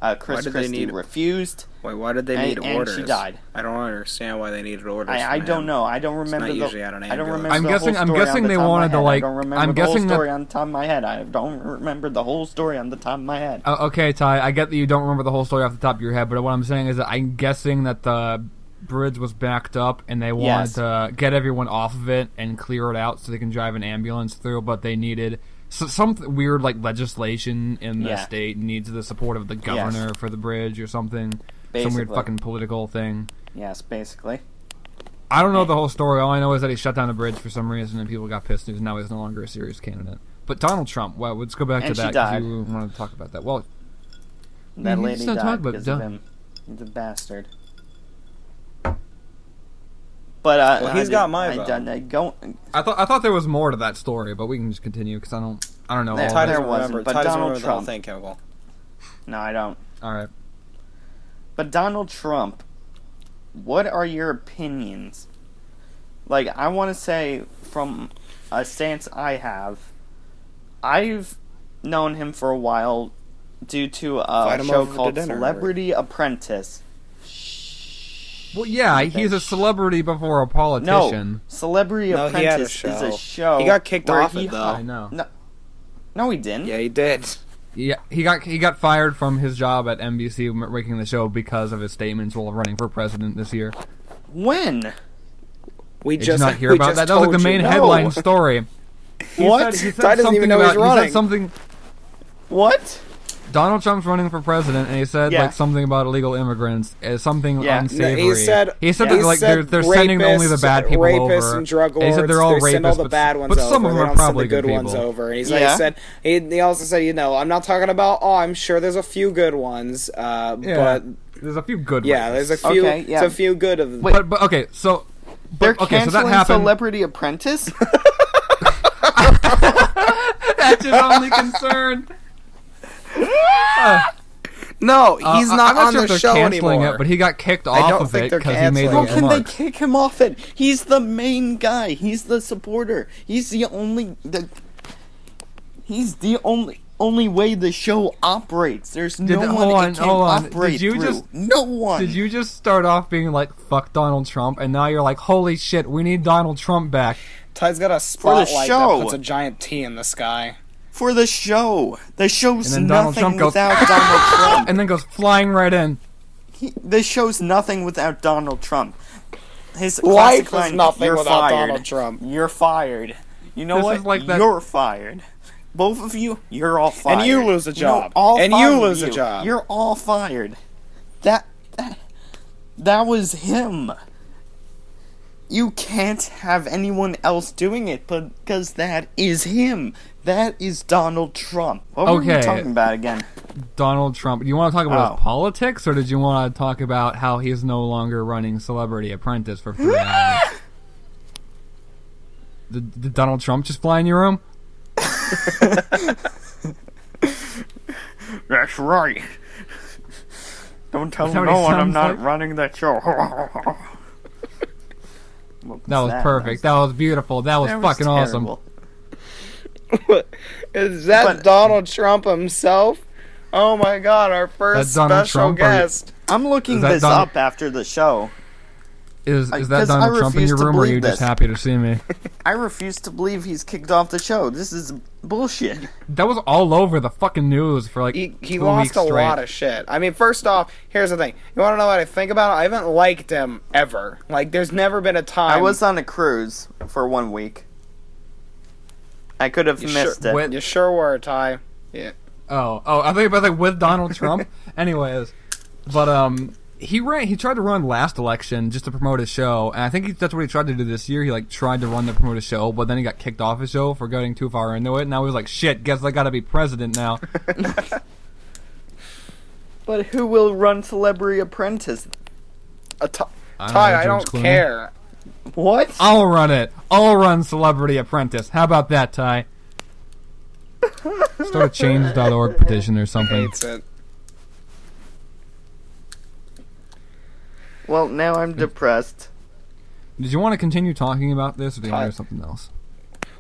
Uh, Chris Christie need- refused. Wait, why did they And- need and she orders? died. I don't understand why they needed orders. I, I from don't him. know. I don't remember not the. usually at an I don't remember I'm the guessing- Whole I'm guessing the they top of my wanted to, head. like- I don't remember I'm the guessing whole that- story on the top of my head. I don't remember the whole story on the top of my head. Uh, okay, Ty, I get that you don't remember the whole story off the top of your head, but what I'm saying is that I'm guessing that the bridge was backed up and they wanted Yes. to get everyone off of it and clear it out so they can drive an ambulance through, but they needed so, some weird like legislation in the Yeah. state needs the support of the governor for the bridge or something. Some weird fucking political thing. Yes, basically. I don't know the whole story. All I know is that he shut down the bridge for some reason and people got pissed and now he's no longer a serious candidate. But Donald Trump, well, let's go back And to that. that 'cause died. you want to talk about that. Well, That Mhm, lady still died talk about because of him. He's a bastard. But uh, Well, he's I got did- my I vote. done- I go, I thought I thought there was more to that story, but we can just continue because I don't I don't know. There- all Ty of it. there wasn't, but Ty Donald remember the whole Trump. thing, Chemical. no, I don't. All right. But Donald Trump, what are your opinions? Like, I want to say from a stance I have, I've known him for a while due to a show called dinner, Celebrity Apprentice. Well, yeah, he's a celebrity before a No, politician. Celebrity No, he had a Apprentice is a show. show. He got kicked off he it, though. I know. No, no, he didn't. Yeah, he did. Yeah, he got he got fired from his job at NBC making the show because of his statements while running for president this year. When? We Did just you not hear about that? That was like the main you. headline No. story. He What? Said, he said Ty doesn't even know about, he's He running. said something. What? Donald Trump's running for president, and he said Yeah. like something about illegal immigrants, uh, something Yeah. No, unsavory. he said he said he that like said they're, they're sending only the bad people rapists over. and drug And he said they're all sending rapists, all the but, bad ones but over. some of them are don't probably the good, good ones people. over. And he's Yeah. like, said he, he also said, you know, I'm not talking about. Oh, I'm sure there's a few good ones, uh, Yeah, but there's a few good. Ones. Yeah, rapists. there's a few. Okay, yeah. It's a few good of them. But but okay, so They're but, okay, so that canceling happened. Celebrity Apprentice. That's your only concern. No, Uh, he's I- not I'm not on sure the if they're show canceling anymore. it, but he got kicked I off don't of think it they're because he made canceling How it. those can they remarks. kick him off it? He's the main guy. He's the supporter. He's the only the. He's the only only way the show operates. There's no one hold it on, can hold on. Did you through. just- no one. Did you just start off being like "fuck Donald Trump" and now you're like, "Holy shit, we need Donald Trump back"? Ty's got a the spotlight show. that puts a giant T in the sky. For the show? The show's And then Donald nothing Trump goes, without Donald Trump. and then goes flying right in. He, the show's nothing without Donald Trump. His Life line, is nothing "You're without fired. Donald Trump. You're fired. You know This what? is like that- You're fired. Both of you, you're all fired. And you lose a You know, job. all And you of lose a job. You're all fired. That, that that was him. You can't have anyone else doing it, but because that is him. That is Donald Trump. What were we talking about again? Donald Trump. Do you want to talk about Oh. his politics, or did you want to talk about how he's no longer running Celebrity Apprentice for three hours? Did, did Donald Trump just fly in your room? That's right. Don't tell no one I'm not like? running that show. That was perfect. That was beautiful. That was That fucking awesome. Terrible. Is that But- Donald Trump himself? Oh my god, our first special Trump or- guest. I'm looking this Donald- up after the show. Is I- is that 'cause I Donald Trump in your to room, or are believe you just happy to see me? I refuse to believe he's kicked off the show. This is bullshit. That was all over the fucking news for like He, he two lost weeks a straight. lot of shit. I mean, first off, here's the thing. You want to know what I think about it? I haven't liked him ever. Like, there's never been a time. I was on a cruise for one week. I could have You missed sure, it. Wait. You sure were, Ty. Yeah. Oh, oh, I think about like with Donald Trump. Anyways, but um, he ran. He tried to run last election just to promote his show, and I think he, that's what he tried to do this year. He like tried to run to promote his show, but then he got kicked off his show for getting too far into it. And now he was like, "Shit, guess I got to be president now." But who will run Celebrity Apprentice? Uh, Ty, I don't know, I don't Clooney. care. What? I'll run it. I'll run Celebrity Apprentice. How about that, Ty? Start a change.org petition or something. Hates it. Well, now I'm depressed. Did you want to continue talking about this, or do you want to do something else?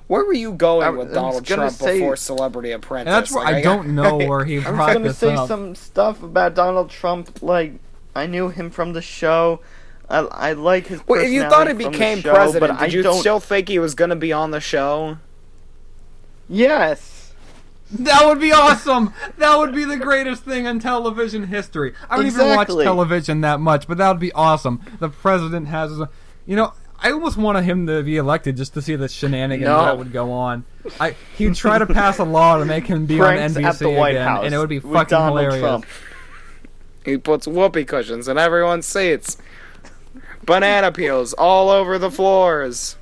Where were you going I with was Donald Trump say- before Celebrity Apprentice? That's where Like, I don't know where he brought I was gonna this say up. some stuff about Donald Trump. Like, I knew him from the show. I, I like his. Wait, if you thought he personality from the became show, president, but I did you don't... still think he was going to be on the show? Yes. That would be awesome. that would be the greatest thing in television history. I don't even watch television that much, but that would be awesome. The president has, a, you know, I almost wanted him to be elected just to see the shenanigans No. that would go on. I he'd try to pass a law to make him be Pranks on NBC at the White again, House and it would be with fucking Donald hilarious. Trump. He puts whoopee cushions in everyone's seats. Banana peels all over the floors.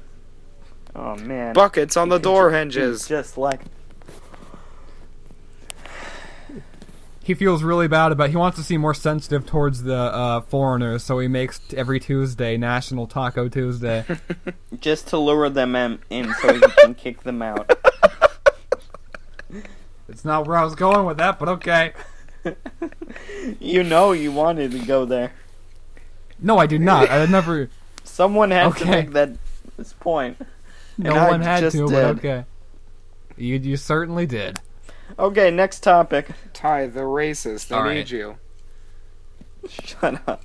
Oh man. Buckets on the He door ju- hinges. Just like He feels really bad about. He wants to see more sensitive towards the uh, foreigners, so he makes every Tuesday National Taco Tuesday. just to lure them in, in so he can kick them out. it's not where I was going with that, but okay. You know you wanted to go there. No, I do not. I never. Someone had to Okay. make that this point. No And I one had just to, did. but okay. You you certainly did. Okay, next topic. Ty, the racist. They All need right. you. Shut up.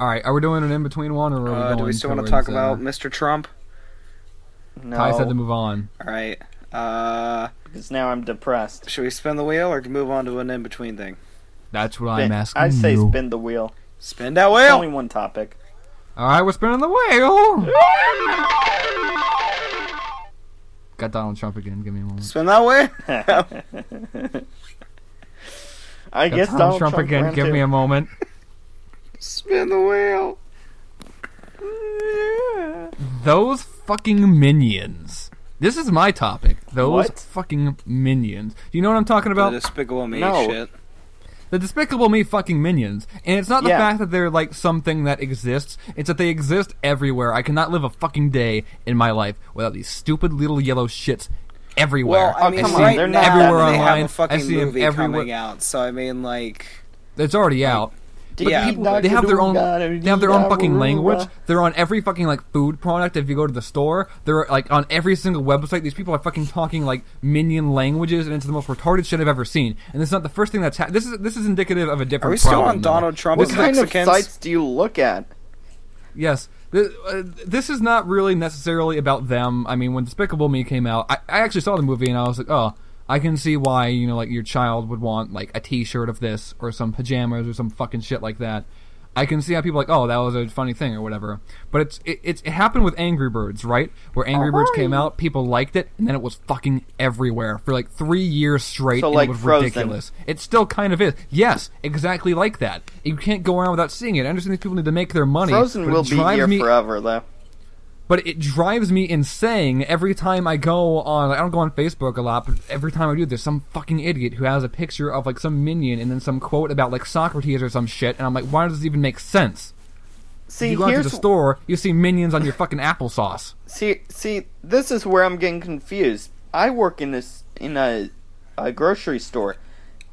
All right, are we doing an in between one, or are we Uh, going? do we still want to towards, talk about Uh, Mr. Trump? No, Ty said to move on. All right. Uh, because now I'm depressed. should we spin the wheel or move on to an in between thing? That's what Spin- I'm asking I say you. spin the wheel. Spin that It's wheel. only one topic. All right, we're spinning the wheel. Got Donald Trump again. Give me a moment. Spin that way. I Got guess Donald, Donald Trump, again. Give too. me a moment. Spin the wheel. Those fucking minions. This is my topic. Those What? fucking minions. Do you know what I'm talking The about? Despicable Me No. shit. The Despicable Me fucking minions. And it's not the Yeah. fact that they're like something that exists, it's that they exist everywhere. I cannot live a fucking day in my life without these stupid little yellow shits everywhere. Well, I Oh, mean, come on, right they're now not everywhere they have online. a I fucking see 'em movie everywhere. coming out. So I mean, like, It's already out. But Yeah. people, they have their own. They have their own fucking language. They're on every fucking like food product. If you go to the store, they're like on every single website. These people are fucking talking like minion languages, and it's the most retarded shit I've ever seen. And this is not the first thing that's ha- this is this is indicative of a different. are we still on. Donald Trump What and kind Mexicans? of sites do you look at? Yes. This, uh, this is not really necessarily about them. I mean, when Despicable Me came out, I, I actually saw the movie and I was like, oh, I can see why, you know, like your child would want like a t shirt of this or some pajamas or some fucking shit like that. I can see how people are like, oh, that was a funny thing or whatever. But it's it, it's it happened with Angry Birds, right? Where Angry Birds came out, people liked it, and then it was fucking everywhere for like three years straight. So, and like it was Frozen. ridiculous. It still kind of is. Yes, exactly like that. You can't go around without seeing it. I understand these people need to make their money. Frozen but it will be here me, forever, though. But it drives me insane every time I go on. I don't go on Facebook a lot, but every time I do, there's some fucking idiot who has a picture of like some minion and then some quote about like Socrates or some shit, and I'm like, why does this even make sense? See, If you go out to here's the store, you see minions on your fucking applesauce. see see. This is where I'm getting confused. I work in this in a, a grocery store.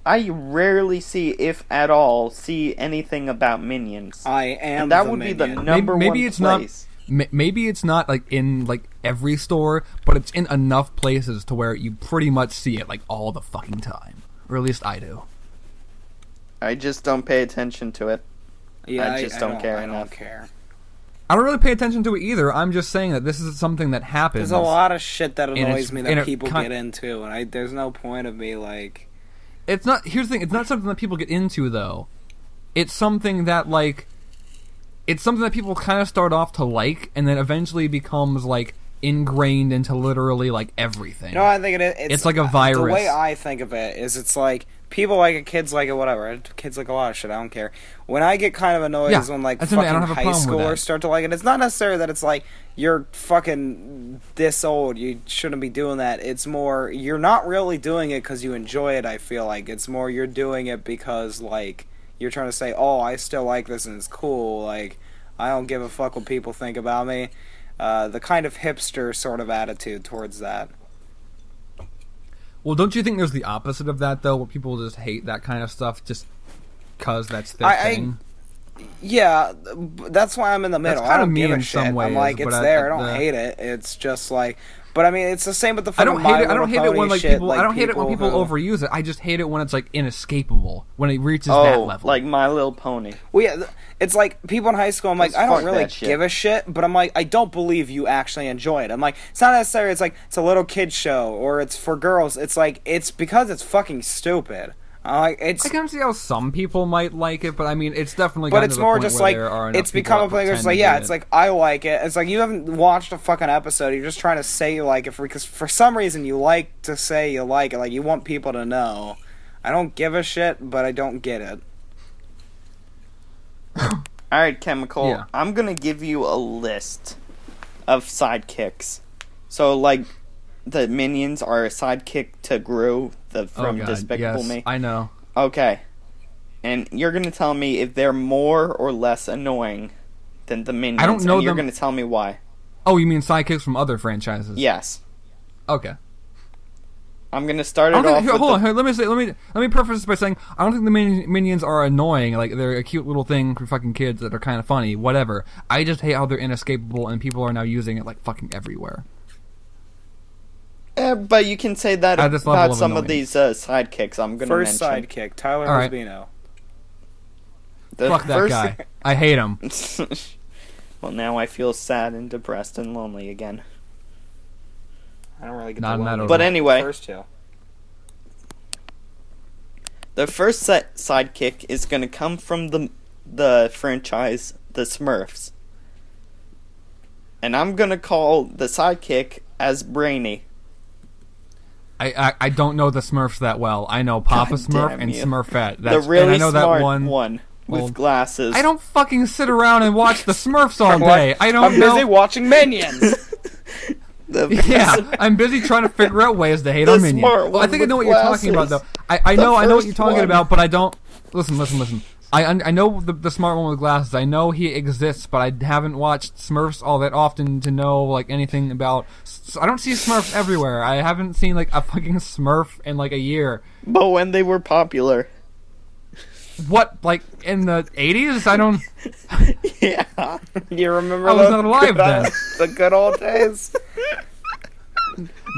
I rarely see, if at all, see anything about minions. I am. and that the would be the number maybe, maybe one it's place. not. M- Maybe it's not like in like every store, but it's in enough places to where you pretty much see it like all the fucking time, or at least I do. I just don't pay attention to it. Yeah, I just don't care I enough. don't care. I don't really pay attention to it either. I'm just saying that this is something that happens. There's a lot of shit that annoys me that people kin- get into, and I there's no point of me like. it's not here's the thing it's not something that people get into though it's something that like it's something that people kind of start off to like and then eventually becomes like ingrained into literally like everything No, I think it is. It's, It's like a virus. The way I think of it is, it's like people like it, kids like it, whatever. Kids like a lot of shit. I don't care. When I get kind of annoyed Yeah, is when like that's what I fucking I don't have a high schoolers start to like it. It's not necessarily that it's like you're fucking this old. You shouldn't be doing that. It's more you're not really doing it because you enjoy it. I feel like it's more you're doing it because like you're trying to say, oh, I still like this and it's cool. Like I don't give a fuck what people think about me. Uh, the kind of hipster sort of attitude towards that. well don't you think there's the opposite of that though where people just hate that kind of stuff just because that's their I- I- thing Yeah, that's why I'm in the That's middle. kinda I don't me give a in shit. some I'm like, it's there. at I don't the- hate it. It's just like, but I mean, it's the same with the I don't hate it. I don't hate it when like shit, people. I don't hate it when people who- overuse it. I just hate it when it's like inescapable when it reaches oh, that level. like My Little Pony. Well, yeah, it's like people in high school. I'm like, Just I don't really give a shit, but I'm like, I don't believe you actually enjoy it. I'm like, it's not necessarily. It's like it's a little kid show or it's for girls. It's like it's because it's fucking stupid. I'm like it's I can see how some people might like it, but I mean, it's definitely. but it's to the more point just like there are it's become that a thing. It's like yeah, do it's like I like it. It's like you haven't watched a fucking episode. You're just trying to say you like it for because for some reason you like to say you like it. Like you want people to know. I don't give a shit, but I don't get it. All right, Chemical. Yeah. I'm gonna give you a list of sidekicks. So, like, the minions are a sidekick to Gru, the oh from god, Despicable yes, Me. I know. Okay, and you're gonna tell me if they're more or less annoying than the minions. I don't know And you're gonna tell me why. Oh, you mean sidekicks from other franchises? Yes, Okay. I'm gonna start it off think, here, with hold the- on. Here, let me say. Let me let me preface this by saying I don't think the min- minions are annoying. Like they're a cute little thing for fucking kids that are kind of funny. Whatever. I just hate how they're inescapable and people are now using it like fucking everywhere. Eh, but you can say that At this level about of some of annoyance. these uh, sidekicks. I'm gonna First mention. sidekick, Tyler All right. Rosbino. The Fuck that first- guy. I hate him. well, now I feel sad and depressed and lonely again. I don't really get Not the in that one- order. But anyway, First two. the first set sidekick is going to come from the the franchise The Smurfs. And I'm going to call the sidekick as Brainy. I, I, I don't know the Smurfs that well. I know Papa God Smurf and you. Smurfette. the really and I know smart that one. with well, glasses. I don't fucking sit around and watch the Smurfs all day. I don't I'm know. busy watching Minions. Yeah, I'm busy trying to figure out ways to hate The on Minion. smart Well, I think I know what with you're talking about, though. I, I know I know what you're talking one. about, but I don't. Listen, listen, listen. I un- I know the, the smart one with glasses. I know he exists, but I haven't watched Smurfs all that often to know like anything about. s I don't see Smurfs everywhere. I haven't seen like a fucking Smurf in like a year. But when they were popular. What like in the 80s? I don't. Yeah. you remember I was not alive then. the good old days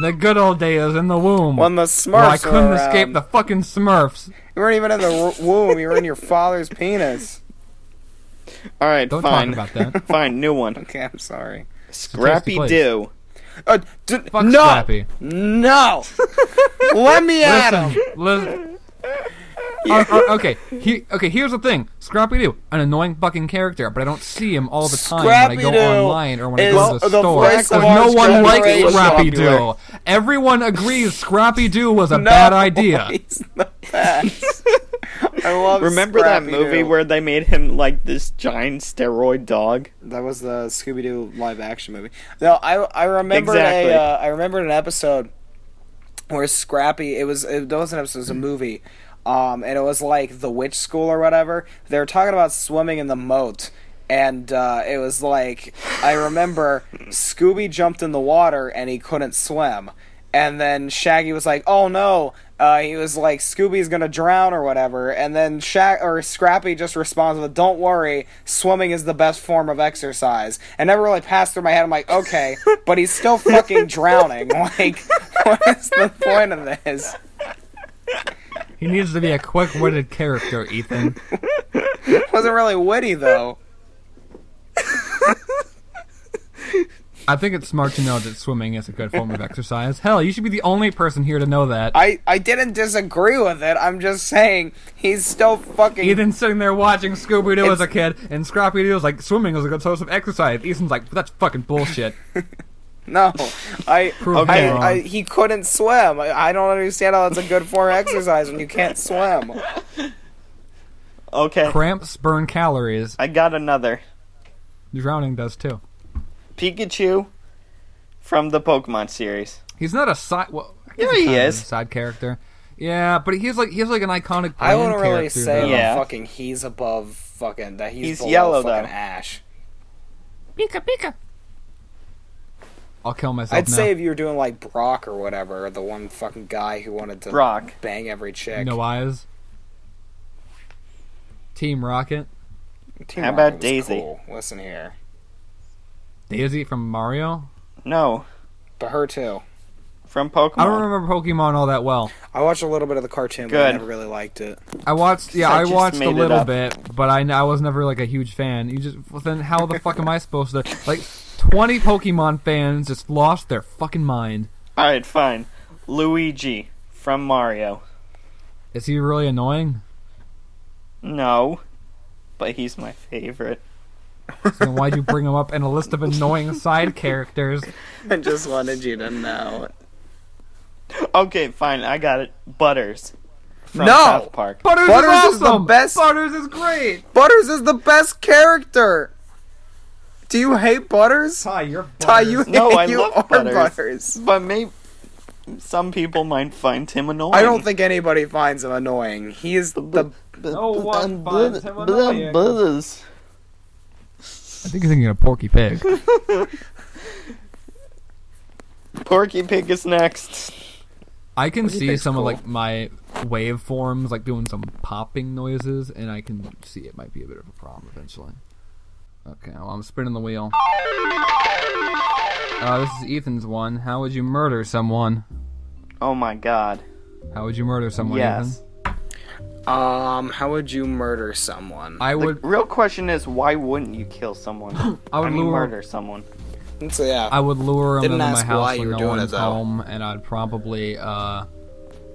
The good old days in the womb. when the where I couldn't escape the fucking Smurfs. You weren't even in the womb. You were in your father's penis. All right, Don't fine. talk about that. Fine, new one. Okay, I'm sorry. Scrappy place. Doo. Uh, d- Fuck no, Scrappy. no. Let me at him. Listen, listen. Uh, uh, okay, he, okay. Here's the thing: Scrappy Doo, an annoying fucking character, but I don't see him all the time when I go online or when I go to the, the store. voice of no one likes. Scrappy Doo. Everyone agrees Scrappy Doo was a No, bad idea. He's the best. I love. Remember that Scrappy-Doo. movie where they made him like this giant steroid dog? That was the Scooby Doo live action movie. No, I I remembered Exactly. a uh, I remembered an episode where Scrappy it was it wasn't an episode it was a movie, um, and it was like the witch school or whatever. They were talking about swimming in the moat. And uh, it was like I remember Scooby jumped in the water and he couldn't swim, and then Shaggy was like, "Oh no!" Uh, he was like, "Scooby's gonna drown or whatever," and then Shag or Scrappy just responds with, "Don't worry, swimming is the best form of exercise." And never really passed through my head. I'm like, okay, but he's still fucking drowning. Like, what is the point of this? He needs to be a quick-witted character, Ethan. wasn't really witty though. I think it's smart to know that swimming is a good form of exercise. Hell, you should be the only person here to know that. I I didn't disagree with it. I'm just saying he's still fucking. Ethan's sitting there watching Scooby Doo as a kid, and Scrappy Doo is like, swimming is a good source of exercise. Ethan's like, that's fucking bullshit. No, I, Prove I. I, he couldn't swim. I, I don't understand how that's a good form of exercise when you can't swim. Okay, Cramps burn calories. I got another. Drowning does too. Pikachu from the Pokemon series. He's not a side. Well, Yeah, he's he is. a side character. Yeah, but he's like he's like an iconic. I wouldn't really say though. Yeah. fucking he's above fucking that he's, He's below yellow, fucking though. Ash. Pika Pika. I'll kill myself I'd now. say if you were doing like Brock or whatever, the one fucking guy who wanted to Brock. bang every chick. no eyes. Team Rocket. Team How Rocket about Daisy? cool. Listen here, Daisy from Mario. No, but her too. from Pokemon. I don't remember Pokemon all that well. I watched a little bit of the cartoon, but I never really liked it. I watched, yeah, I I, watched a little bit, but I, I was never like a huge fan. You just well, then how the fuck am I supposed to like? Twenty Pokemon fans just lost their fucking mind. All right, fine. Luigi from Mario. Is he really annoying? No, but he's my favorite. So then why'd you bring him up in a list of annoying side characters? I just wanted you to know. Okay, fine. I got it. Butters from No! South Park. Butters, Butters is is the awesome. best- Butters is great. Butters is the best character. Do you hate Butters? Ty, you're Ty, you No, I you love are Butters. Butters. But maybe some people might find him annoying. I don't think anybody finds him annoying. He is the No one finds him annoying. Butters. I think you're thinking of Porky Pig. Porky Pig is next. I can do you see think's some cool? of like my waveforms like doing some popping noises, and I can see it might be a bit of a problem eventually. Okay, well I'm spinning the wheel. Uh, this is Ethan's one. How would you murder someone? Oh my god. How would you murder someone, Yes. Ethan? um. How would you murder someone? I would. The real question is why wouldn't you kill someone? I would mean, lure. murder someone. So yeah. I would lure them Didn't into my ask house why when you were no doing one's it, though. home, and I'd probably uh,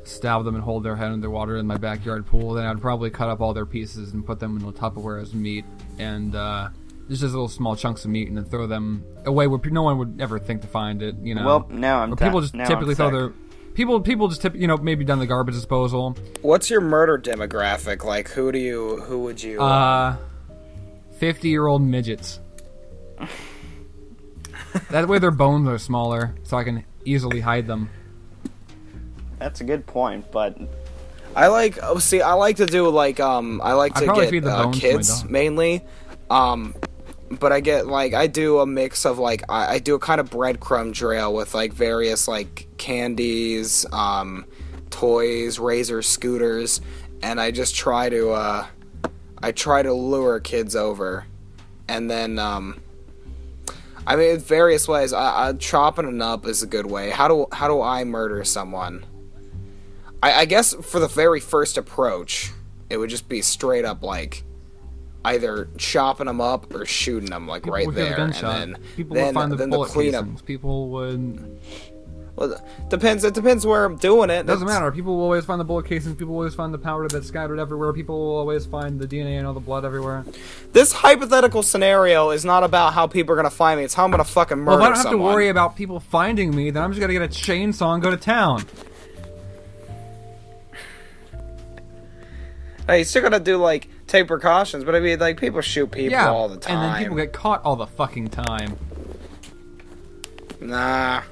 stab them and hold their head underwater in my backyard pool. Then I'd probably cut up all their pieces and put them in the Tupperware as meat, and uh, just as little small chunks of meat, and then throw them away where no one would ever think to find it. You know, Well, now I'm or people just now typically I'm throw sick. their people people just tip, you know maybe done the garbage disposal. What's your murder demographic? Like, who do you, who would you? Uh, fifty year old midgets. that way their bones are smaller, so I can easily hide them. That's a good point, but I like. Oh, see, I like to do like um. I like I'd to probably get feed the uh, bones kids dog. mainly, um. But I get like I do a mix of like I, I do a kind of breadcrumb trail with like various like candies, um, toys, razor scooters, and I just try to uh, I try to lure kids over, and then um. I mean, various ways. I, I, chopping them up is a good way. How do how do I murder someone? I, I guess for the very first approach, it would just be straight up like either chopping them up or shooting them like People right the there, and then people then, would find the then the bullet cleanup. casings. People would. Well, depends. It depends where I'm doing it. Doesn't It's- matter. People will always find the bullet casings. People will always find the powder that's scattered everywhere. People will always find the DNA and all the blood everywhere. This hypothetical scenario is not about how people are gonna find me. It's how I'm gonna fucking murder. Well, if I don't have someone. to worry about people finding me, then I'm just gonna get a chainsaw and go to town. Hey, you still gotta do like take precautions, but I mean, like people shoot people yeah, all the time. and then people get caught all the fucking time. Nah,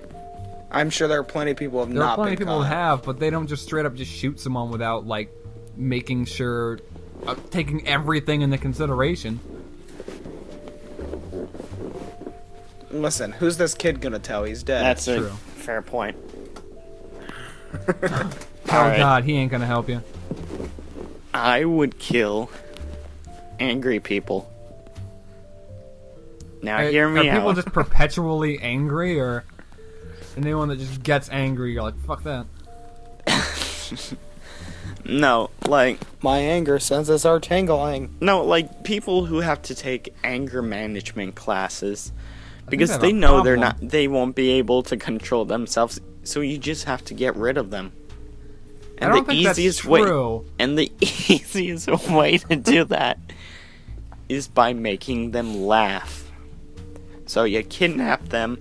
I'm sure there are plenty of people who have There are not plenty of people who caught. have, but they don't just straight up just shoot someone without like making sure, uh, taking everything into consideration. Listen, who's this kid gonna tell he's dead? that's a true. fair point. oh Alright. God, he ain't gonna help you. I would kill angry people. Now Are- hear are me people just perpetually angry, or anyone that just gets angry, you're like, fuck that. No, like My anger senses are tingling. no, like people who have to take anger management classes because have they a know they're not they won't be able to control themselves. So you just have to get rid of them. And I don't the think that's easiest way true. and the easiest way to do that is by making them laugh. So you kidnap them,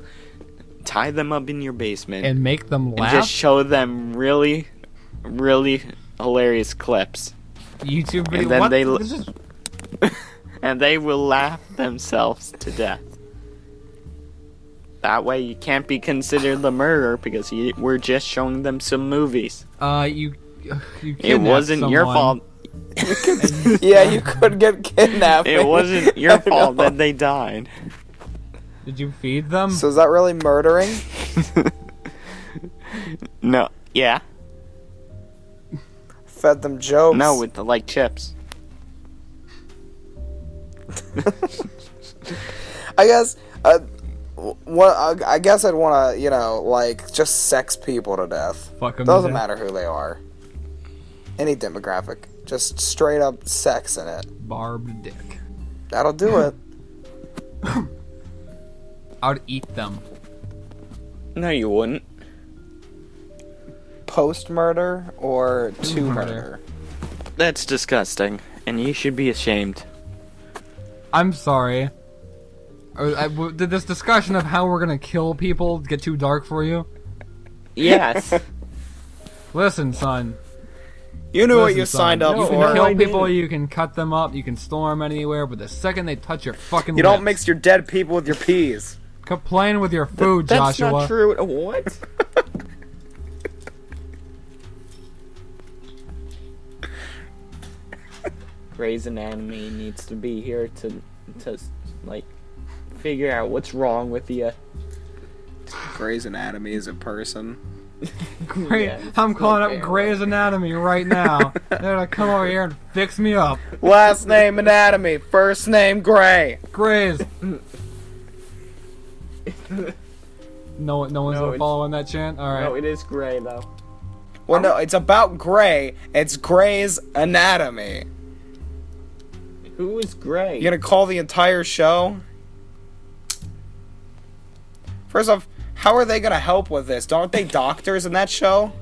tie them up in your basement, and make them and laugh. just show them really, really hilarious clips, YouTube video. and then what? they is- and they will laugh themselves to death. That way, you can't be considered the murderer because you, we're just showing them some movies. uh, you, you. It wasn't your fault. yeah, you could get kidnapped. It wasn't your fault that they died. Did you feed them? So is that really murdering? No, yeah, Fed them jokes. no, with the like chips. I guess. Uh, what I I guess I'd want to, you know, like just sex people to death. Fuck 'em to Doesn't death. matter who they are. Any demographic, just straight up sex in it. Barbed dick. That'll do it. I would eat them. No, you wouldn't. Post murder or to murder. murder. That's disgusting, and you should be ashamed. I'm sorry. Uh, I- w- Did this discussion of how we're gonna kill people get too dark for you? Yes. Listen, son. You knew what you son, signed up You No, can kill people. You can cut them up. You can storm anywhere. But the second they touch your fucking You don't lips, mix your dead people with your peas. complain with your food, That's Joshua. not true. What? Grey's Anatomy needs to be here to to like figure out what's wrong with you. Grey's Anatomy is a person. Grey- Yeah, I'm calling up apparently. Grey's Anatomy right now. They're gonna come over here and fix me up. Last name Anatomy, first name Gray. Grey's. No, no one's No, gonna it's- follow on that chant. All right. No, it is Grey though. Well, no, it's about Gray. It's Gray's Anatomy. Who is Grey? You gonna call the entire show? First off, how are they gonna help with this? Aren't they doctors in that show?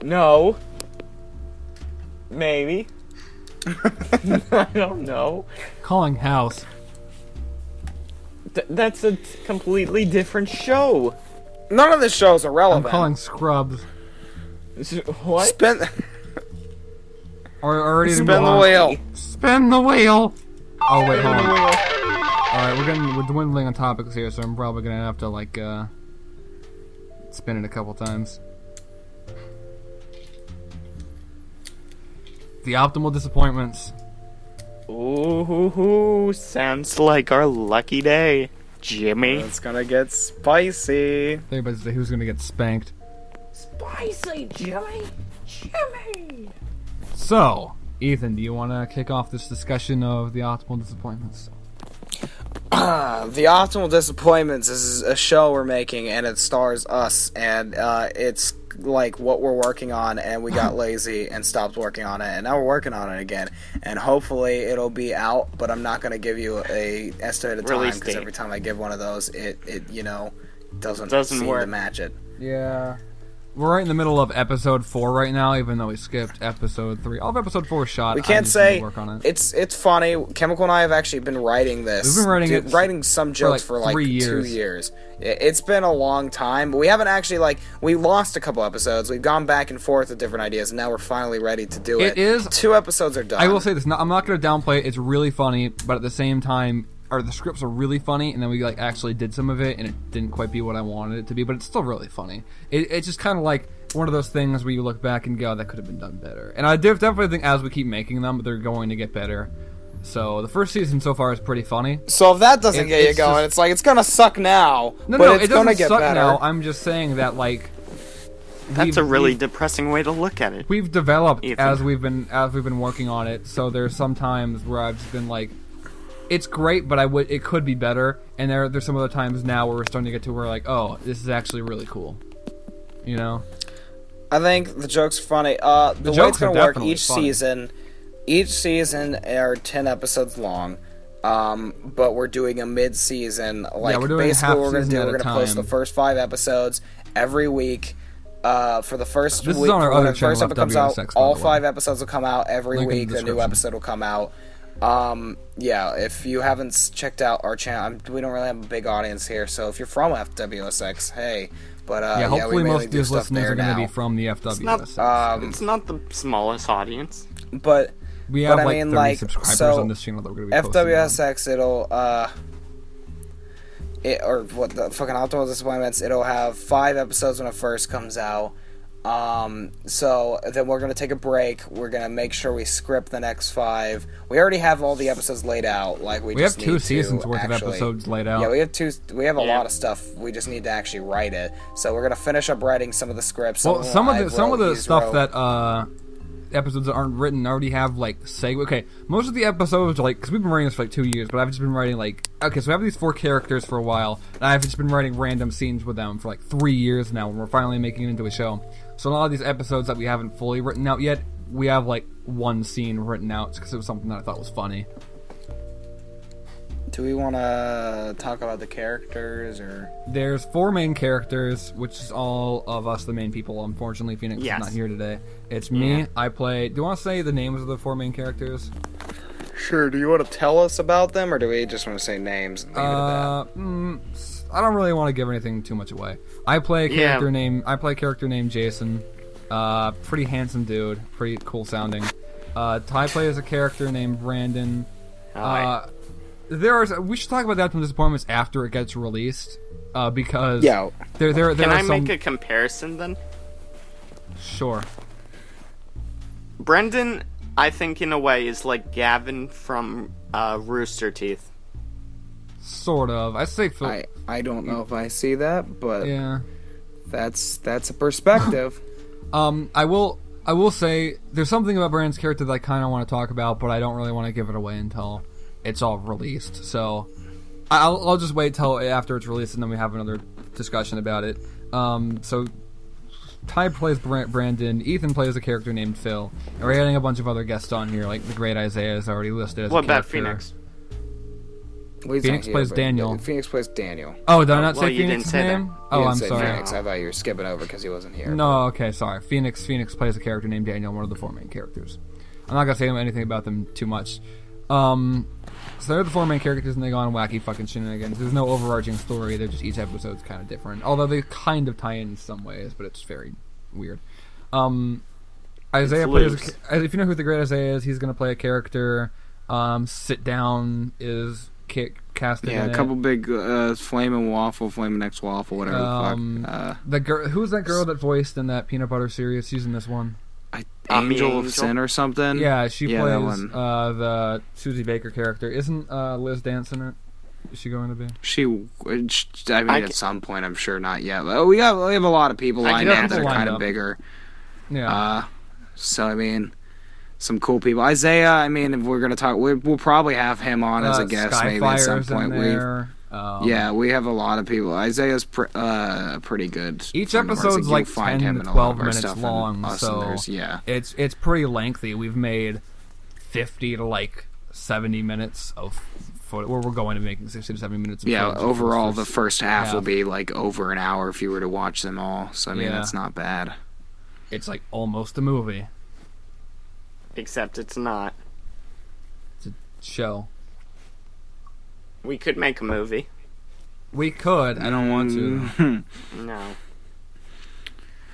No. Maybe. I don't know. Calling house. Th- that's a t- completely different show. None of the shows are relevant. I'm relevant. calling Scrubs. What? Spin, Or already spin the wheel. Spin the wheel. Oh wait, hold on. All right, we're getting we're dwindling on topics here, so I'm probably gonna have to like uh spin it a couple times. The optimal disappointments. Ooh, sounds like our lucky day, Jimmy. It's gonna get spicy. Everybody's say who's gonna get spanked. Spicy, Jimmy. Jimmy. So, Ethan, do you want to kick off this discussion of the optimal disappointments? Uh, the Optimal Disappointments is a show we're making, and it stars us, and uh, it's like what we're working on, and we got lazy and stopped working on it, and now we're working on it again, and hopefully it'll be out. But I'm not gonna give you a estimated time Release because date. every time I give one of those, it it you know doesn't Doesn't seem work. to match it. Yeah. We're right in the middle of episode four right now, even though we skipped episode three. All of episode four shot. We can't say work on it. it's it's funny. Chemical and I have actually been writing this. We've been writing it writing some jokes like for like, three two years. years. It- It's been a long time, but we haven't actually like we lost a couple episodes. We've gone back and forth with different ideas, and now we're finally ready to do it. It is- two episodes are done. I will say this. I'm not going to downplay it. It's really funny, but at the same time, or the scripts are really funny, and then we like actually did some of it, and it didn't quite be what I wanted it to be, but it's still really funny. It, it's just kind of like one of those things where you look back and go, that could have been done better. And I def- definitely think as we keep making them, they're going to get better. So the first season so far is pretty funny. So if that doesn't It- get you it's going, just- it's like it's gonna suck now, No, but no, it's it doesn't gonna get suck better. now. I'm just saying that like That's a really depressing way to look at it. we've developed Ethan. as we've been as we've been working on it. So there's some times where I've just been like, it's great, but I would it could be better. And there there's some other times now where we're starting to get to where like, oh, this is actually really cool. You know, I think the joke's funny. Uh, the, way jokes it's gonna work each funny. season, each season are ten episodes long. Um, but we're doing a mid-season. Like doing basically, what we're gonna do. We're gonna post the first five episodes every week. Uh, for the first This is week, on our other the first episode comes out, all five episodes will come out every Link week. The new episode will come out. Um, yeah, if you haven't checked out our channel, I'm, we don't really have a big audience here. So if you're from FWSX, hey. But uh, yeah. Hopefully, we most of do these listeners are going to be from the It's not, Um, it's not the smallest audience. But we have but I like mean, 30 like, subscribers so on this channel that we're going to be posting on. FWSX, it'll uh, it or what the fucking optimal disappointments. It'll have five episodes when it first comes out. Um, so then we're gonna take a break. We're gonna make sure we script the next five. We already have all the episodes laid out. Like we, We have two need to seasons worth of episodes laid out. Yeah, we have two. We have a Yeah. lot of stuff. We just need to actually write it. So we're gonna finish up writing some of the scripts. Well, some of I the some of the stuff wrote. that uh episodes that aren't written already have like segue. Okay, most of the episodes are like because we've been writing this for like two years, but I've just been writing like okay, so we have these four characters for a while, and I've just been writing random scenes with them for like three years now, and we're finally making it into a show. So a lot of these episodes that we haven't fully written out yet, we have like one scene written out because it was something that I thought was funny. Do we want to talk about the characters or? There's four main characters, which is all of us, the main people. Unfortunately, Phoenix Yes. is not here today. It's me. Yeah. I play. Do you want to say the names of the four main characters? Sure. Do you want to tell us about them, or do we just want to say names? And leave it at that? Uh, mm, s- I don't really want to give anything too much away. I play a Yeah. character named I play a character named Jason. Uh, pretty handsome dude, pretty cool sounding. Uh, Ty plays a character named Brandon. Hi. Uh, there are we should talk about that from disappointments after it gets released. Uh, because Yeah. there there there Can are I some make a comparison then? sure. Brendan, I think in a way, is like Gavin from uh, Rooster Teeth. Sort of. I say Phil. I I don't know if I see that, but yeah. that's that's a perspective. Um, I will. I will say there's something about Brandon's character that I kind of want to talk about, but I don't really want to give it away until it's all released. So I'll, I'll just wait till after it's released, and then we have another discussion about it. Um, so Ty plays Bra- Brandon. Ethan plays a character named Phil, and we're adding a bunch of other guests on here, like the Great Isaiah is already listed as. What a about. Phoenix? Well, he's Phoenix not plays but- Daniel. Phoenix plays Daniel. Oh, did I not well, say you didn't Phoenix's say name? You Oh, didn't I'm say sorry. Phoenix. I thought you were skipping over because he wasn't here. No, okay, sorry. Phoenix Phoenix plays a character named Daniel, one of the four main characters. I'm not gonna say anything about them too much. Um, so they're the four main characters, and they go on wacky fucking shenanigans. There's no overarching story. They're just each episode's kind of different, although they kind of tie in some ways, but it's very weird. Um, Isaiah plays. A, if you know who the Great Isaiah is, he's going to play a character. Um, Sit down is ca- casted. Yeah, in a it. couple big uh, flame and waffle, flame and X waffle, whatever Um, the fuck. Uh, The girl, who's that girl that voiced in that peanut butter series? She's in this one. I, I'm Angel of Sin or something. Yeah, she Yeah, plays uh, the Susie Baker character. Isn't uh, Liz Dance in it? Is she going to be? She, I mean, I at ca- some point, I'm sure not yet. But we have we have a lot of people lined up that are lined kind of bigger. Yeah. Uh, so I mean, some cool people. Isaiah. I mean, if we're gonna talk, we, we'll probably have him on as Uh, a guest maybe at some point. We. Um, yeah, we have a lot of people. Isaiah's pr- uh, pretty good. Each episode's like find 10 him to in a lot 12 of our minutes long, so- yeah, It's it's pretty lengthy. We've made 50 to like 70 minutes of. Where we're going to making 60 to 70 minutes of yeah. Overall, the first half half. will be like over an hour if you were to watch them all. So I mean, Yeah. that's not bad. It's like almost a movie. Except it's not. It's a show. We could make a movie. We could. I don't want to. No.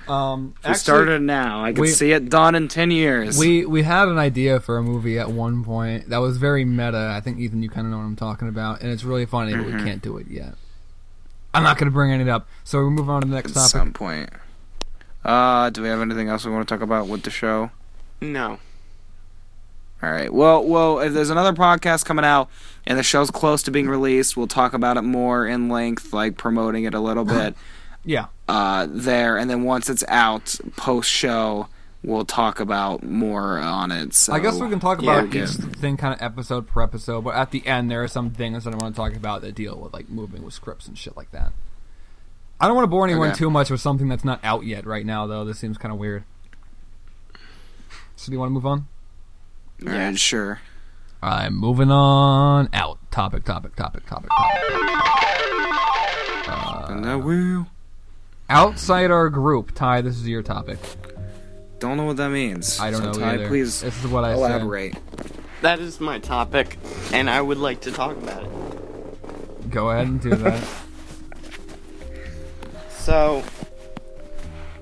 Um, If we started now, I could we- see it done in ten years. We we had an idea for a movie at one point that was very meta. I think Ethan, you kind of know what I'm talking about, and it's really funny, but we Mhm. can't do it yet. I'm not going to bring it up, so we move on to the next at topic. At some point. Uh, do we have anything else we want to talk about with the show? No. All right. Well, well, if there's another podcast coming out and the show's close to being released, we'll talk about it more in length, like promoting it a little bit Yeah, uh, there. And then once it's out, post show, we'll talk about more on it. So I guess we can talk about good. each thing kind of episode per episode, but at the end there are some things that I want to talk about that deal with like moving with scripts and shit like that. I don't want to bore anyone Okay. too much with something that's not out yet right now, though. This seems kind of weird. So do you want to move on? All right, sure. I'm moving on out. Topic, topic, topic, topic, topic. and I will. Outside our group, Ty. This is your topic. Don't know what that means. I don't so know Ty, either. Please This is what I elaborate. That is my topic, and I would like to talk about it. Go ahead and do that. So,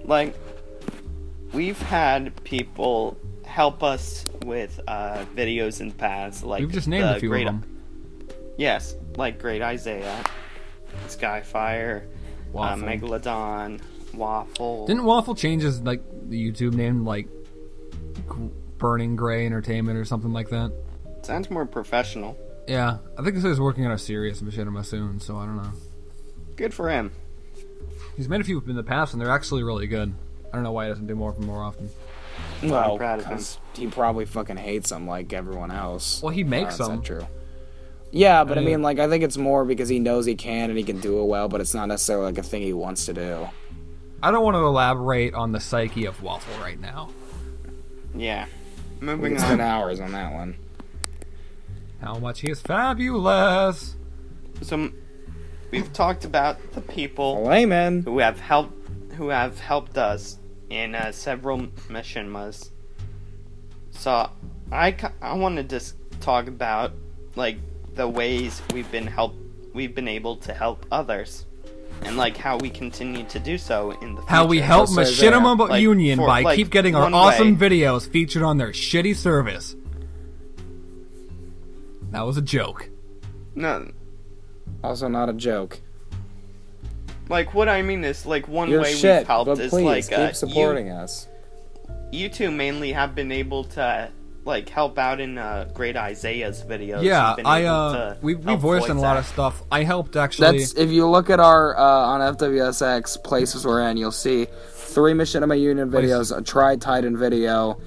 like, we've had people help us with uh, videos in the past, like We've just named a few great, of them. Yes, like Great Isaiah, Skyfire, uh, Waffle. Megalodon, Waffle. Didn't Waffle change his like the YouTube name like Burning Gray Entertainment or something like that? Sounds more professional. Yeah, I think he said he's working on a serious machinima soon, so I don't know. Good for him. He's made a few of them in the past, and they're actually really good. I don't know why he doesn't do more of them more often. Well, I'm proud of him. 'cause he probably fucking hates them like everyone else. Well, he makes Uh, is them. true? Yeah, but I Yeah. mean, like, I think it's more because he knows he can and he can do it well, but it's not necessarily like a thing he wants to do. I don't want to elaborate on the psyche of Waffle right now. Yeah. We Moving can spend on. hours on that one. How much he is fabulous. So, we've talked about the people Layman. who have helped who have helped us in uh, several machinimas. So I, ca- I wanted to s- talk about like the ways we've been help we've been able to help others, and like how we continue to do so in the future. How we help So is there, Machinima like, Union for, by like, keep getting our awesome way- videos featured on their shitty service. That was a joke. No, Also, not a joke. Like what I mean is like one You're way shit, we've helped but is please like keep uh, supporting us. you, you two mainly have been able to like help out in uh, Great Isaiah's videos. Yeah, You've been I able uh, to we we voiced in a lot of stuff. I helped actually. That's if you look at our uh, on FWSX places we're in, you'll see three Machinima Union videos, a Tri Titan video,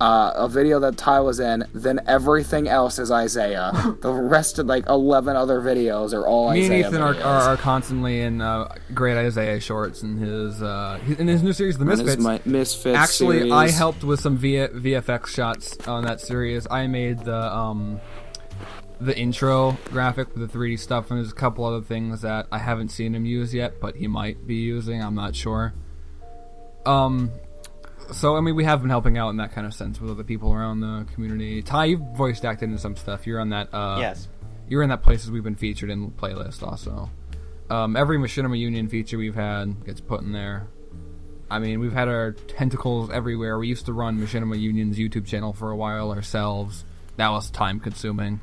uh, a video that Ty was in, then everything else is Isaiah. the rest of like eleven other videos are all me and Ethan are, are, are constantly in uh, great Isaiah shorts and his uh, in his new series, The And Misfits. his Mi- Misfits Actually, series. I helped with some v- VFX shots on that series. I made the um, the intro graphic with the 3D stuff, and there's a couple other things that I haven't seen him use yet, but he might be using. I'm not sure. Um, so I mean, we have been helping out in that kind of sense with other people around the community. Ty, you've voiced acted in some stuff. You're on that. Uh, yes. You're in that places we've been featured in playlist also. Um, every Machinima Union feature we've had gets put in there. I mean, we've had our tentacles everywhere. We used to run Machinima Union's YouTube channel for a while ourselves. That was time consuming.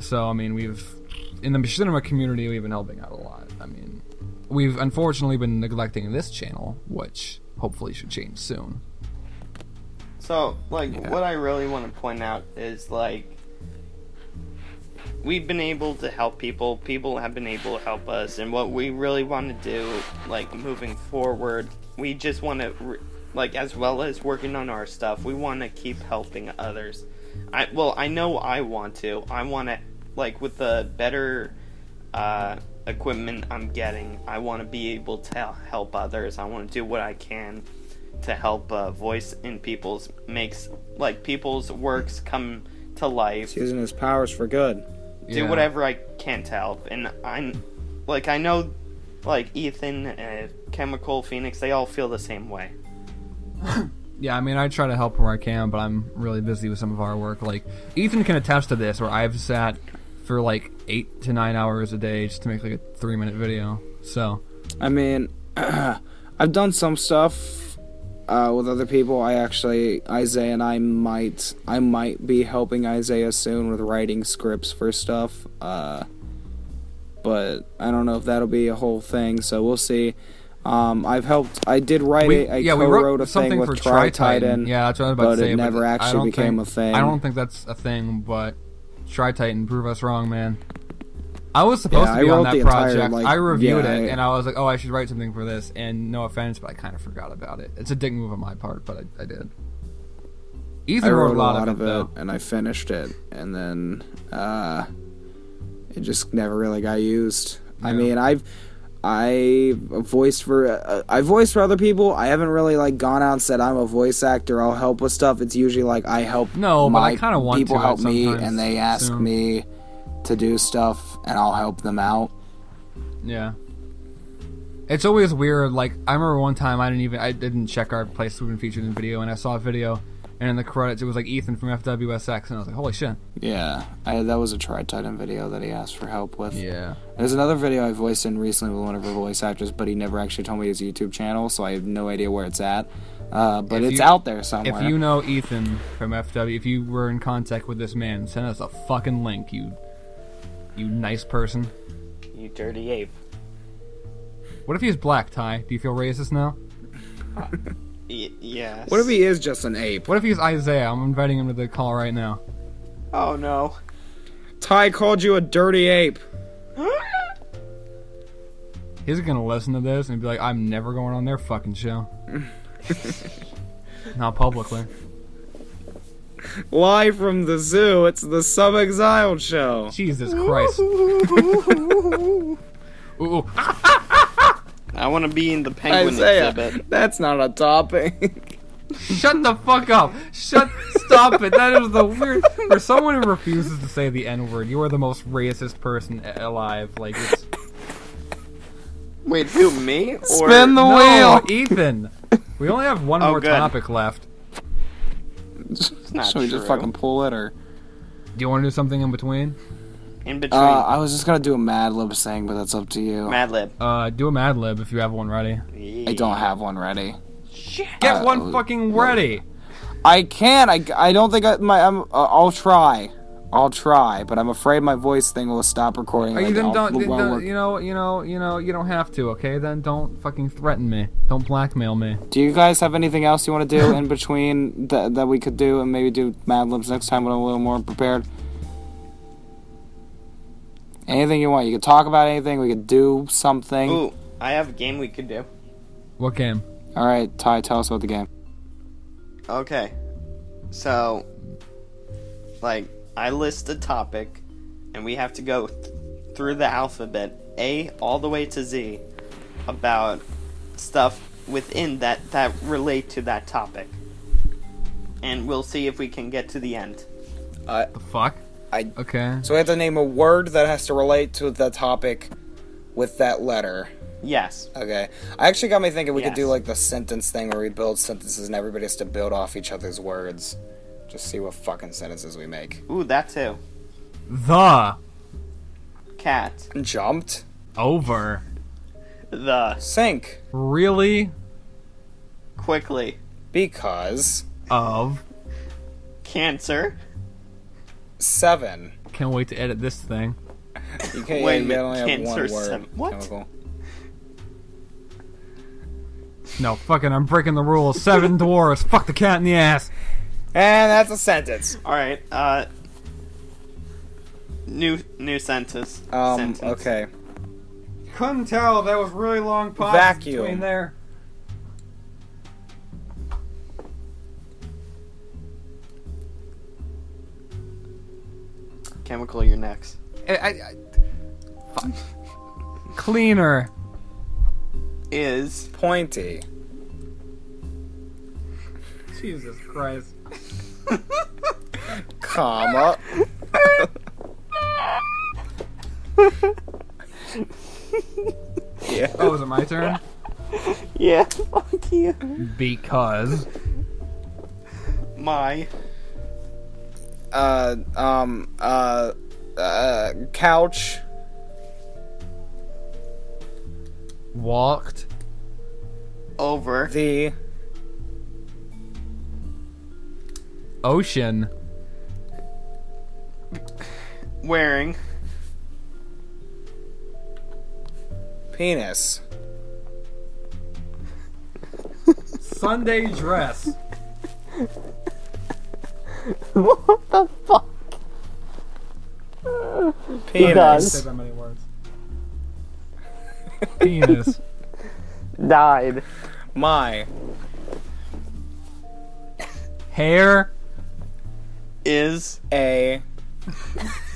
So, I mean, we've. In the Machinima community, we've been helping out a lot. I mean, we've unfortunately been neglecting this channel, which hopefully should change soon. So, like, Yeah. what I really want to point out is, like, we've been able to help people, people have been able to help us, and what we really want to do, like, moving forward, we just want to, re- like, as well as working on our stuff, we want to keep helping others. I, well, I know I want to. I want to, like, with the better, uh, equipment I'm getting, I want to be able to help others. I want to do what I can to help uh, voice in people's makes like people's works come to life. He's using his powers for good. Do Yeah. whatever I can to help, and I'm like I know, like Ethan, uh, Chemical, Phoenix, they all feel the same way. Yeah, I mean, I try to help where I can, but I'm really busy with some of our work. Like, Ethan can attest to this, where I've sat for like eight to nine hours a day just to make like a three minute video. So, I mean, I've done some stuff uh, with other people. I actually Isaiah and I might I might be helping Isaiah soon with writing scripts for stuff. Uh, but I don't know if that'll be a whole thing. So we'll see. Um, I've helped. I did write we, a, I yeah, we co-wrote wrote a something thing for with Tri Tri-Titan. Yeah, that's what I was about but to say. it never actually became think- a thing. I don't think that's a thing, but Tri Titan, prove us wrong, man. I was supposed Yeah, to be on that the entire, project. like- I reviewed yeah, it, I- and I was like, "Oh, I should write something for this." And no offense, but I kind of forgot about it. It's a dick move on my part, but I, I did. Ethan I wrote, wrote a lot, of it, though. and I finished it, and then uh, it just never really got used. I mean, I've I voiced for uh, I voiced for other people. I haven't really like gone out and said I'm a voice actor. I'll help with stuff. It's usually like I help. No, but I kinda want people help me, and they ask soon. me to do stuff, and I'll help them out. Yeah. It's always weird. Like I remember one time I didn't even I didn't check our place we've been featured in video, and I saw a video, and in the credits it was like Ethan from FWSX, and I was like, holy shit. Yeah, I, that was a Tri Titan video that he asked for help with. Yeah. There's another video I voiced in recently with one of our voice actors, but he never actually told me his YouTube channel, so I have no idea where it's at. Uh, but If it's you- out there somewhere. If you know Ethan from FW, if you were in contact with this man, send us a fucking link, you, you nice person. You dirty ape. What if he's black, Ty? Do you feel racist now? Y- yes. what if he is just an ape? What if he's Isaiah? I'm inviting him to the call right now. Oh no. Ty called you a dirty ape. He's gonna listen to this and be like, I'm never going on their fucking show. Not publicly. Live from the zoo, it's the Sub Exiled Show. Jesus Christ. Ooh, ooh. I want to be in the penguin Isaiah, exhibit. that's not a topic. Shut the fuck up. Shut. Stop it. That is the weird. For someone who refuses to say the N word, you are the most racist person alive. Like, it's. Wait, who me? Or Spin the No, wheel. Ethan. We only have one Oh, more good. topic left. It's not Should we just fucking pull it, or? Do you want to do something in between? In between. Uh, I was just gonna do a Mad Lib thing, but that's up to you. Mad Lib. Uh, do a Mad Lib if you have one ready. I don't have one ready. Shit. Get Uh, one fucking ready. I can. I, I don't think I my I'm, uh, I'll try. I'll try, but I'm afraid my voice thing will stop recording. Are you then I'll- don't, then don't you know you know you know you don't have to okay then don't fucking threaten me don't blackmail me Do you guys have anything else you want to do in between that that we could do and maybe do Mad Libs next time when I'm a little more prepared? Anything you want. You could talk about anything. We could do something. Ooh, I have a game we could do. what game All right, Ty, tell us about the game. Okay. So, like, I list a topic, and we have to go th- through the alphabet, A all the way to Z, about stuff within that that relate to that topic. And we'll see if we can get to the end. Uh, the fuck I- okay So we have to name a word that has to relate to the topic with that letter. Yes. Okay. I actually got me thinking we could do like the sentence thing where we build sentences and everybody has to build off each other's words. Just see what fucking sentences we make. Ooh, that too. The Cat. Jumped. over. The. Sink. Really Quickly. Because. of. Cancer. Seven. Can't wait to edit this thing. You can't Wait a you minute, only have one word. seven- what? Chemical. No, fucking, I'm breaking the rules. Seven dwarves. Fuck the cat in the ass. And that's a sentence. Alright, uh. New new sentence. Um, sentence. okay. Couldn't tell. That was really long pause Vacuum. between there. Chemical, you're next. I, I, I, fuck. Cleaner. Is Pointy. Jesus Christ. Comma. yeah. Oh, was it my turn? yeah, fuck you. Because. My Uh, um, uh, uh, couch. Walked. over The. Ocean. wearing Penis. Sunday dress. what the fuck? Penis. Say that many words. Penis. Died. My. Hair. Is A.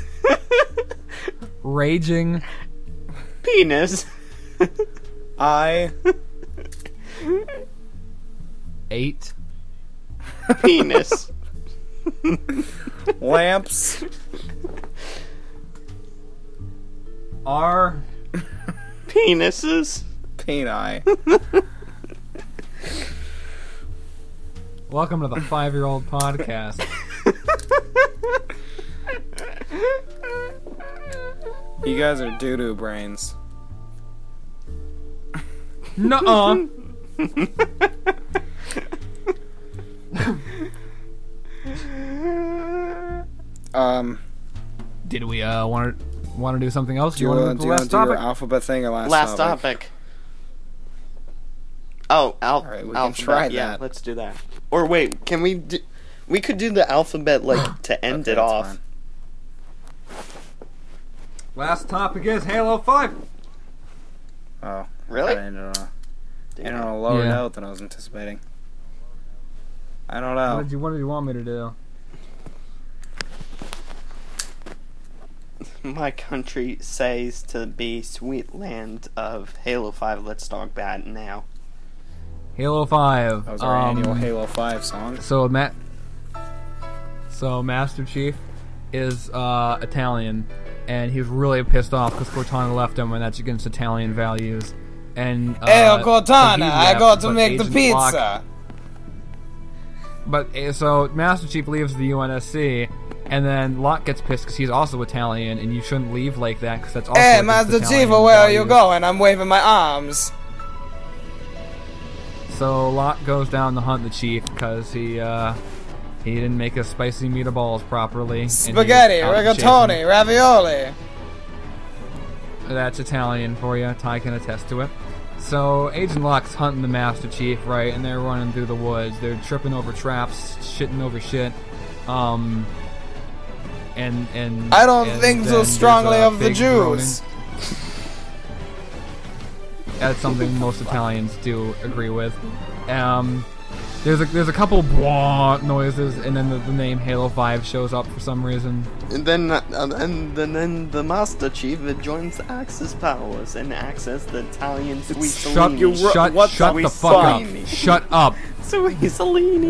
Raging. penis. I. Eight. penis. Lamps. are Penises. Peni. Welcome to the five year old podcast. You guys are doo doo brains. Nuh Um, Did we uh want to want to do something else? do you wanna want do to the do, last do your topic? alphabet thing or last, Last topic? topic. Oh, al- Alright, we can alphabet. try yeah, that. let's do that. Or wait, can we do? We could do the alphabet like to end Okay, it off. fine. Last topic is Halo Five. Oh, Really? I ended on a, ended on a lower Yeah. note than I was anticipating. I don't What know. did you What did you want me to do? My country says to be sweet land of Halo Five. Let's talk bad now. Halo Five. That was our um, annual Halo 5 song. So Matt. So Master Chief is uh, Italian, and he's really pissed off because Cortana left him, and that's against Italian values. And uh, Hey, so he Cortana, I got to but make the Agent Locke- pizza. But uh, so Master Chief leaves the UNSC, and then Locke gets pissed because he's also Italian, and you shouldn't leave like that because that's also. Hey, Master Chief, where are you going? I'm waving my arms. So Locke goes down to hunt the chief because he uh, he didn't make his spicy meatballs properly. Spaghetti, rigatoni, ravioli. That's Italian for you. Ty can attest to it. So Agent Locke's hunting the Master Chief, right? And they're running through the woods. They're tripping over traps, shitting over shit. Um, and and I don't and think so strongly of the Jews. That's something most Italians do agree with. Um, there's a there's a couple blah noises, and then the, the name Halo Five shows up for some reason. And then, uh, and then, then the Master Chief joins Axis powers and access the Italian sweet Shut you ru- shut what shut the the fuck up! Shut up! Sweet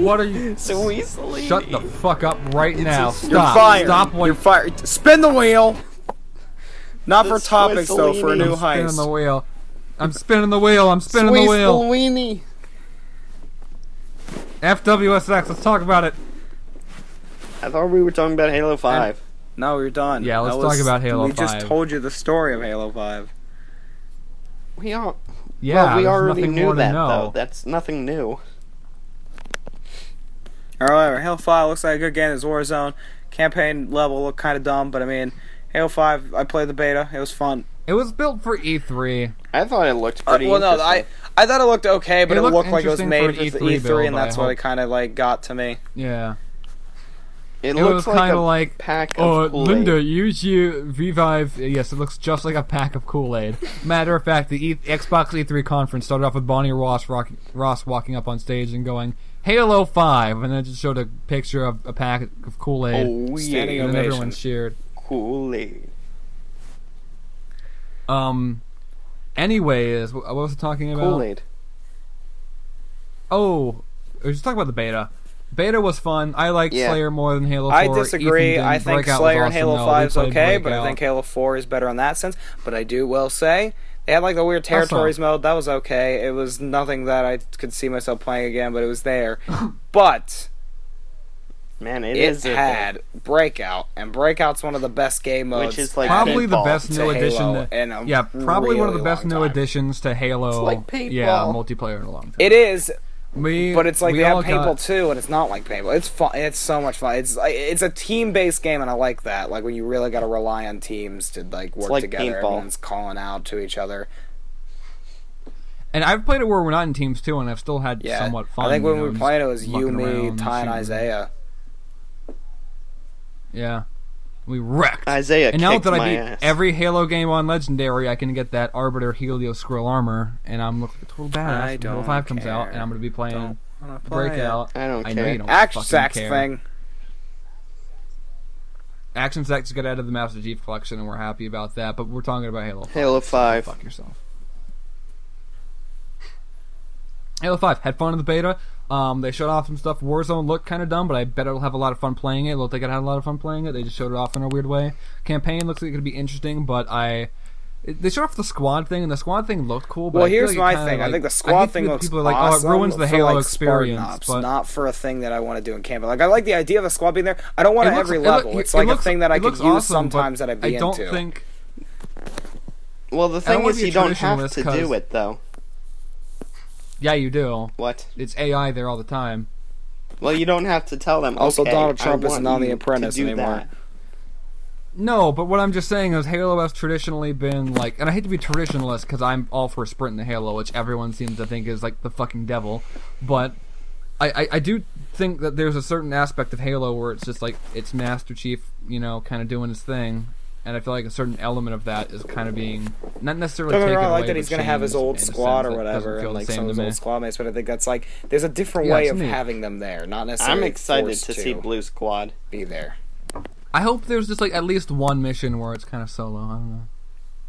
What are you? Sweet Shut the fuck up right now! a- Stop! You're fired. Stop! What You're fired. Spin the wheel. Not The for topics though, for a new Switzerland spinning the heist. wheel? I'm spinning the wheel. I'm spinning the wheel. Weenie. FWSX. Let's talk about it. I thought we were talking about Halo Five. No, we're done. Yeah, let's That talk was- about Halo We just told you the story of Halo Five. we all Yeah, well, we there's already knew more that though. That's nothing new. Alright, Halo 5 looks like a good game. It's Warzone. Campaign level looked kind of dumb, but I mean, Halo 5, I played the beta. It was fun. It was built for E E3. I thought it looked Uh, pretty. well, no, I. I thought it looked okay, but It it, looked looked like it was made for E3 E3, build, and that's I what hope. it kind of like got to me. Yeah. it, It looks was kind a of like, pack oh, of Kool-Aid. Linda, use your Revive. Yes, it looks just like a pack of Kool Aid. Matter of fact, the e- Xbox E3 conference started off with Bonnie Ross, rock- Ross walking up on stage and going, Halo 5, and then it just showed a picture of a pack of Kool Aid. Oh Standing yeah, and then everyone cheered. Kool-Aid. Um, anyways, wh- what was I talking about? Kool-Aid. Oh, we were just talking about the beta. Beta was fun. I liked Yeah. Slayer more than Halo 4. I disagree. I think Breakout Slayer and Halo though. 5 We is okay, but I think Halo 4 is better in that sense. But I do will say, they had like the weird territories mode. That was okay. It was nothing that I could see myself playing again, but it was there. but Man, it, is a had Breakout, and Breakout's one of the best game modes. Which is like probably the best to new Halo addition. To, in a yeah, probably one of the best long new time. additions to Halo. It's like paintball. Yeah, multiplayer in a long time. It is, we, but it's like we they have all paintball got- too, and it's not like paintball. It's fun. It's so much fun. It's like it's a team based game, and I like that. Like when you really got to rely on teams to like work like together. paintball. Everyone's calling out to each other. And I've played it where we're not in teams too, and I've still had Yeah, somewhat fun. I think when you know, we were playing, it was you, me, Ty, and shooting. Isaiah. Yeah, we wrecked. Isaiah and now that I beat ass. every Halo game on Legendary, I can get that Arbiter Helioskrill armor, and I'm looking a total badass. I Halo don't Five comes out, and I'm gonna be playing Don't play Breakout. I don't I care. know you don't Action fucking Sax thing. Action Sack got out of the Master Chief collection, and we're happy about that. But we're talking about Halo. 5, Halo so 5. Fuck yourself. Halo Five had fun in the beta. Um, they showed off some stuff. Warzone looked kind of dumb, but I bet it'll have a lot of fun playing it. It looked like it had a lot of fun playing it. They just showed it off in a weird way. Campaign looks like it could be interesting, but I. They showed off the squad thing, and the squad thing looked cool. But Well, here's like it my kinda, thing. I think the hate squad thing when looks people are like, awesome oh, it ruins the for, Halo like, experience. Ops, but not for a thing that I want to do in campaign. Like I like the idea of the squad being there. I don't want It it, looks- every it look- level. it it's like looks- a thing that I it could looks use sometimes that I'd be I don't into. think Well, the thing is, you don't have to do it though. Yeah, you do. What? It's AI there all the time. Well, you don't have to tell them. Also, okay, Donald Trump I isn't on The Apprentice anymore. that. No, but what I'm just saying is Halo has traditionally been like, and I hate to be traditionalist because I'm all for sprinting the Halo, which everyone seems to think is like the fucking devil, but I, I, I do think that there's a certain aspect of Halo where it's just like it's Master Chief, you know, kind of doing his thing, and I feel like a certain element of that is kind of being not necessarily Don't get taken wrong, I like away, that he's gonna have his old squad or whatever, and like some of his me. old squad mates. But I think that's like there's a different Yeah, way of neat. having them there, not necessarily. I'm excited forced to see Blue Squad. be there. I hope there's just like at least one mission where it's kind of solo. I don't know.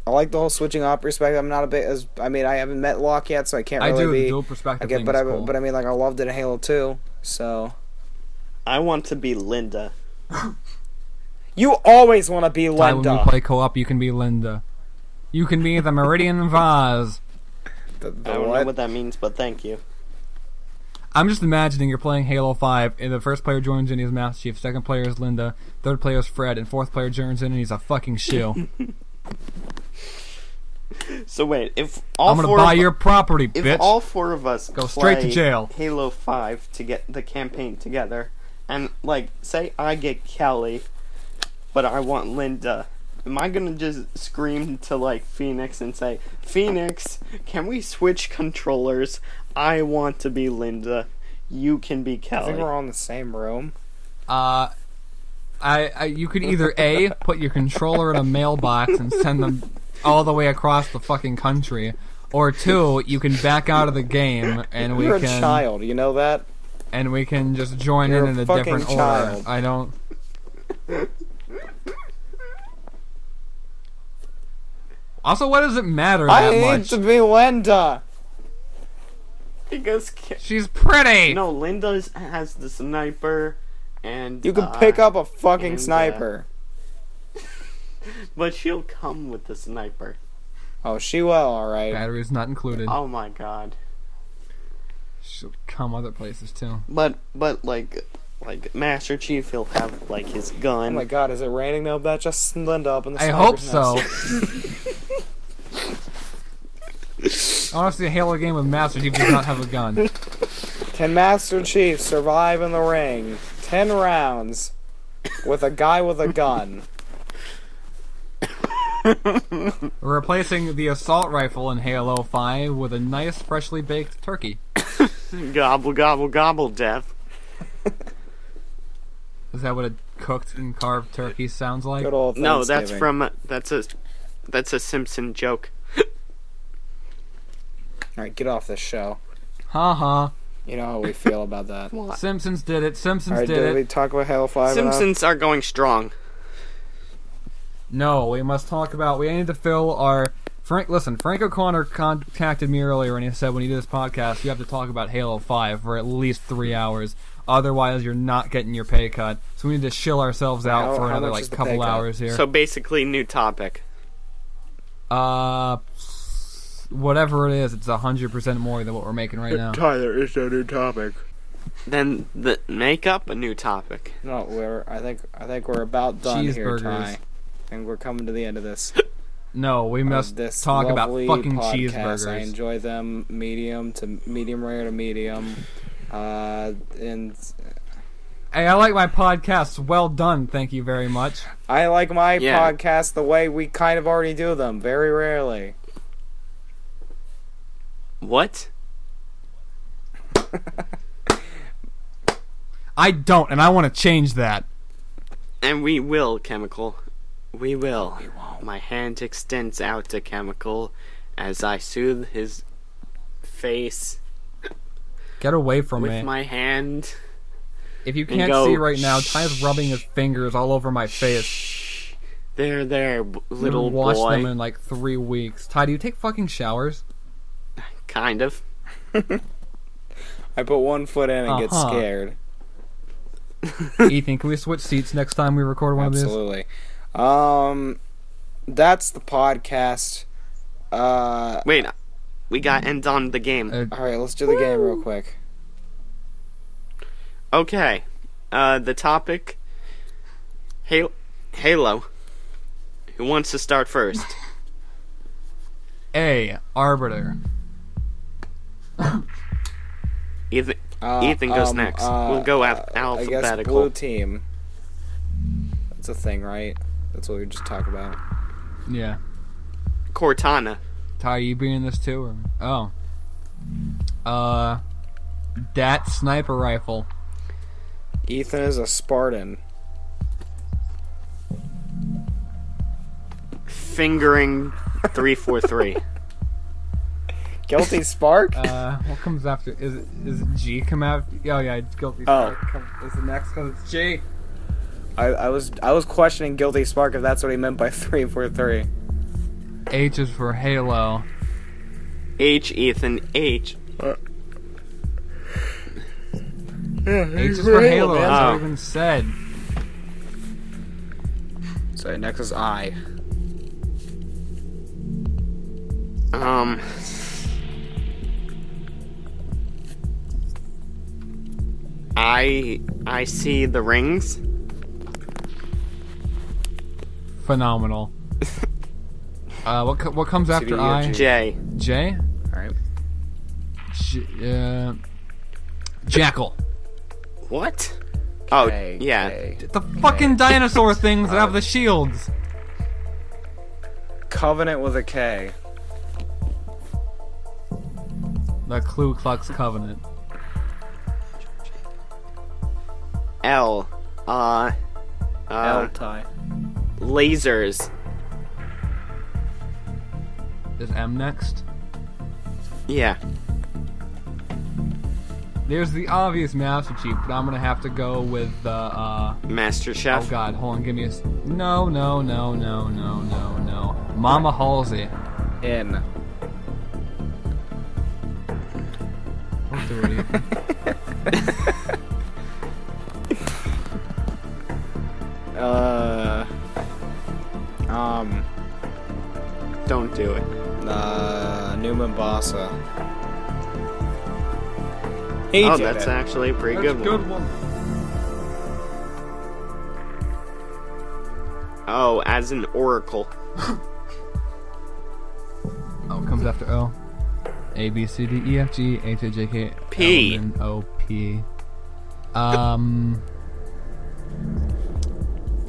I like the whole switching up perspective. I'm not a bit as I mean I haven't met Locke yet, so I can't I really do be. dual perspective I get, but I cool. but I mean like I loved it in Halo 2. So I want to be Linda. you always want to be Ty, when we play co-op, you can be Linda. You can be the Meridian Vaz. The, the I don't what? know what that means, but thank you. I'm just imagining you're playing Halo 5, and the first player joins in, he's Master Chief, second player is Linda, third player is Fred, and fourth player joins in, and he's a fucking shill. So wait, if all I'm gonna four buy of, your property, if bitch. all four of us Go straight to jail. Halo Five to get the campaign together, and like say I get Kelly, but I want Linda. Am I gonna just scream to like Phoenix and say, Phoenix, can we switch controllers? I want to be Linda. You can be I think Kelly. we're all in the same room. Uh, I, I you could either a put your controller in a mailbox and send them all the way across the fucking country, or two, you can back out of the game and we You're can a child, you know that? and we can just join You're in in a fucking different child. order. I don't. Also, what does it matter I that need much? to be Linda. Because Ke- She's pretty. no, Linda has the sniper, and You can uh, pick up a fucking and, uh, sniper. but she'll come with the sniper. Oh, she will. All right. Batteries not included. Oh my god. She'll come other places too. But but like like Master Chief, he'll have like his gun. Oh my God, is it raining? No, that just Linda up in the. I hope so. nest. I want to see a Halo game with Master Chief does not have a gun. Can Master Chief survive in the ring ten rounds with a guy with a gun? Replacing the assault rifle in Halo 5 with a nice freshly baked turkey. gobble gobble gobble, death. Is that what a cooked and carved turkey sounds like? Good old No, that's from uh, that's a that's a Simpson joke. All right, get off this show. Ha ha. You know how we feel about that. What? Simpsons did it. Simpsons All right, did did we it. talk about Halo Five? enough? Simpsons are going strong. No, we must talk about. We need to fill our. Frank, listen. Frank O'Connor contacted me earlier and he said when you do this podcast, you have to talk about Halo Five for at least three hours. Otherwise, you're not getting your pay cut. So we need to chill ourselves out How- for another like couple pay cut? hours here. So basically, new topic. uh, whatever it is, it's hundred percent more than what we're making right now. Tyler, it's a new topic. Then the make up a new topic. No, we're. I think. I think we're about done here, Cheeseburgers. Ty. I think we're coming to the end of this. No, we of must this talk about fucking podcast. I enjoy them medium to medium rare to medium. Uh, and Hey, I like my podcasts. Well done, thank you very much. I like my Yeah. podcast the way we kind of already do them, very rarely. What? I don't, and I want to change that. And we will, Chemical. We will. We My hand extends out to Chemical as I soothe his face Get away from with me. my hand. if you can't go, see right now, Ty's rubbing his fingers all over my face. There, there, b- I'm little gonna wash boy. them in like three weeks. Ty, do you take fucking showers? Kind of. I put one foot in and get Uh-huh. scared. Ethan, can we switch seats next time we record one of these? Absolutely. Um, that's the podcast. Uh, Wait, we got end on the game. Uh, all right, let's do the game real quick. Okay. Uh, the topic. Halo. Halo. Who wants to start first? A. Arbiter. Ethan, Uh, Ethan goes um, next. uh, we'll go al- uh, I guess alphabetical. blue team. That's a thing, right? That's what we just talked about. Yeah. Cortana. Ty, you being in this too? Or? Oh. Uh. Dat sniper rifle. Ethan is a Spartan. Fingering 343. Guilty Spark? Uh, what comes after? Is it, is it G come out? Oh yeah, it's guilty. Oh. Spark come- is the next because it's G. I, I was I was questioning Guilty Spark if that's what he meant by three four three. H is for Halo. H, Ethan, H. Yeah, H is for Halo. That's man. what even said. So next is I. Um. I I see the rings. Phenomenal. uh, what co- what comes after CDE or I? G? J. J. Alright. J- uh, Jackal. What? Oh, K, yeah. K. The fucking dinosaur things that have the shields. Covenant with a K. The Ku Klux Covenant. L. Uh. L Uh. tie. Lasers. Is M next? Yeah. There's the obvious Master Chief, but I'm gonna have to go with the. Uh, Master Chef. oh God, hold on, give me a. s- No, no, no, no, no, no, no. Mama Halsey. In. He oh, did that's it. actually a pretty That's good, a good one. one. Oh, as an oracle. Oh, it comes after O. A B C D E F G H I J K P. L M N O P. Um,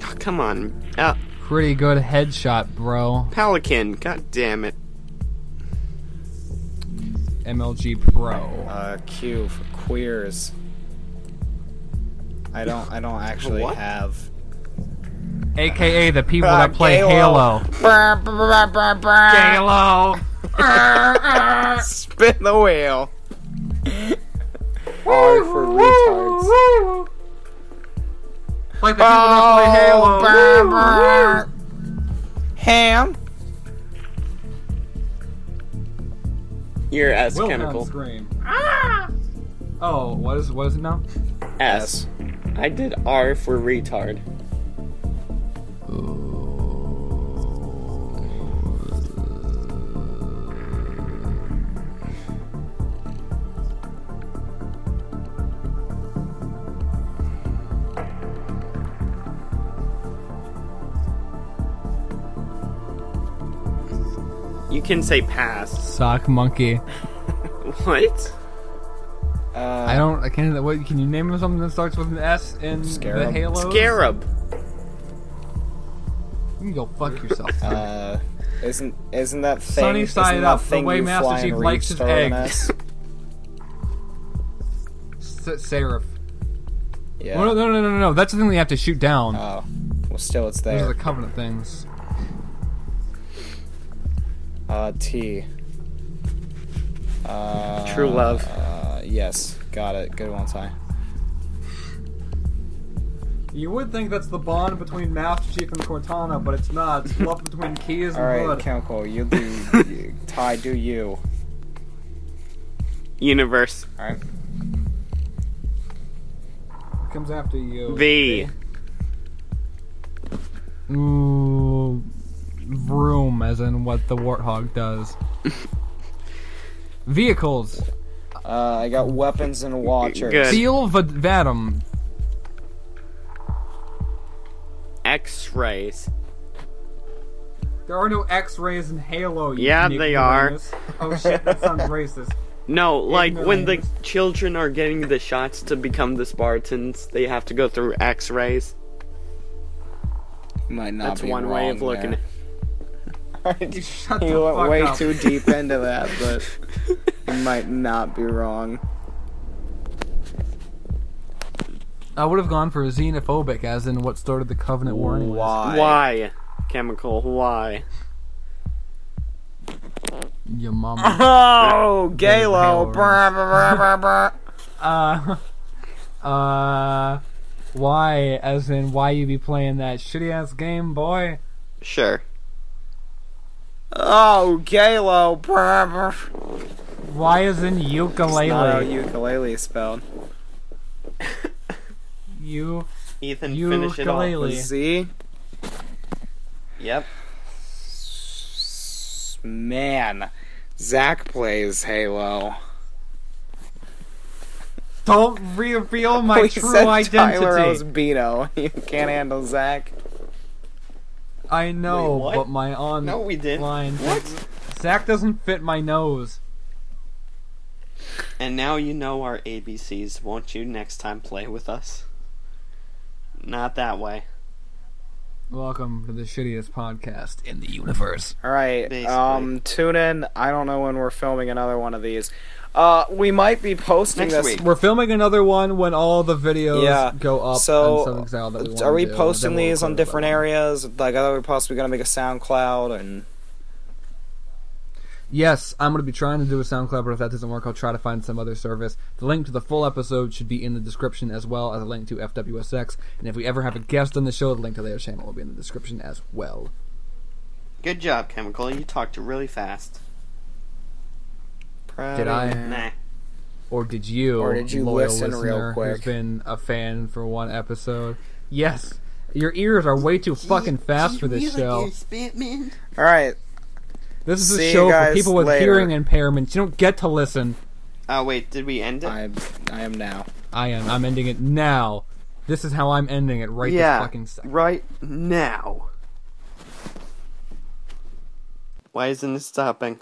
Oh, come on. Uh, pretty good headshot, bro. Pelican. God damn it. MLG Pro. Uh, Q for queers. I don't. I don't actually What? have. AKA the people Uh, that play Halo. Halo. Halo. Spin the wheel. R for retards. Like the people that play Halo. Ham. You're S Will chemical. scream. Oh, what is what is it now? S. I did R for retard. You can say pass. Sock monkey. What? Uh, I don't. I can't. What can you name something that starts with an S in the Halo? Scarab. You can go fuck yourself. Uh, isn't isn't that thing? Sunny isn't side that up, the thing way you Master fly and Chief reach likes his start with eggs. S? S- Seraph. Yeah. Oh, no, no, no, no, no. That's the thing we have to shoot down. Oh, well, still it's there. Those are the Covenant things. Uh, T. Uh, True love. Uh, yes, got it. Good one, Ty. You would think that's the bond between Master Chief and Cortana, but it's not. It's love between Keyes and All right, Blood. Chemical, you do. you, Ty, do you? Universe. All right. comes after you. V. Ooh, vroom, as in what the warthog does. Vehicles. Uh, I got weapons and watchers. Good. Seal vad- Vatum. X-rays. There are no X-rays in Halo. You Yeah, sneaky they are. Oh shit, that sounds racist. No, like when the children are getting the shots to become the Spartans, they have to go through X-rays. You might not be. That's be one way of wrong looking. there. You shut you the went fuck way up. too deep into that, but you might not be wrong. I would have gone for xenophobic, as in what started the Covenant War. Anyways. Why? Why? Chemical. Why? Your mama. Oh, Galo. Brr, brr. uh, uh, why? As in, why you be playing that shitty ass game, boy? Sure. Oh, Galo. Brr, brr. Why is in That's not how ukulele? ukulele is spelled. You Ethan, finish it off. ukulele. Z. Yep. Man, Zach plays Halo. Don't reveal my we true said identity. Tyler Osbino. You can't handle Zach. I know, Wait, but my on No, we didn't. line. What? Zach doesn't fit my nose. And now you know our ABCs. Won't you next time play with us? Not that way. Welcome to the shittiest podcast in the universe. All right. Basically. Um, tune in. I don't know when we're filming another one of these. Uh, we might be posting Next this. week. We're filming another one when all the videos Yeah. go up. So, on that we Are we do, posting then we'll these on different areas? Like, are we possibly gonna make a SoundCloud and? Yes, I'm going to be trying to do a SoundCloud, but if that doesn't work, I'll try to find some other service. The link to the full episode should be in the description, as well as a link to FWSX. And if we ever have a guest on the show, the link to their channel will be in the description as well. Good job, Chemical. You talked really fast. Proud Did of I? you. Nah. Or did you, Or did you loyal listen real listener quick? who's been a fan for one episode? Yes, your ears are way too fucking fast for this show. All right. This is See a show for people with later. hearing impairments. You don't get to listen. Oh wait, did we end it? I I am now. I am. I'm ending it now. This is how I'm ending it right yeah, this fucking second. right now. Why isn't it stopping?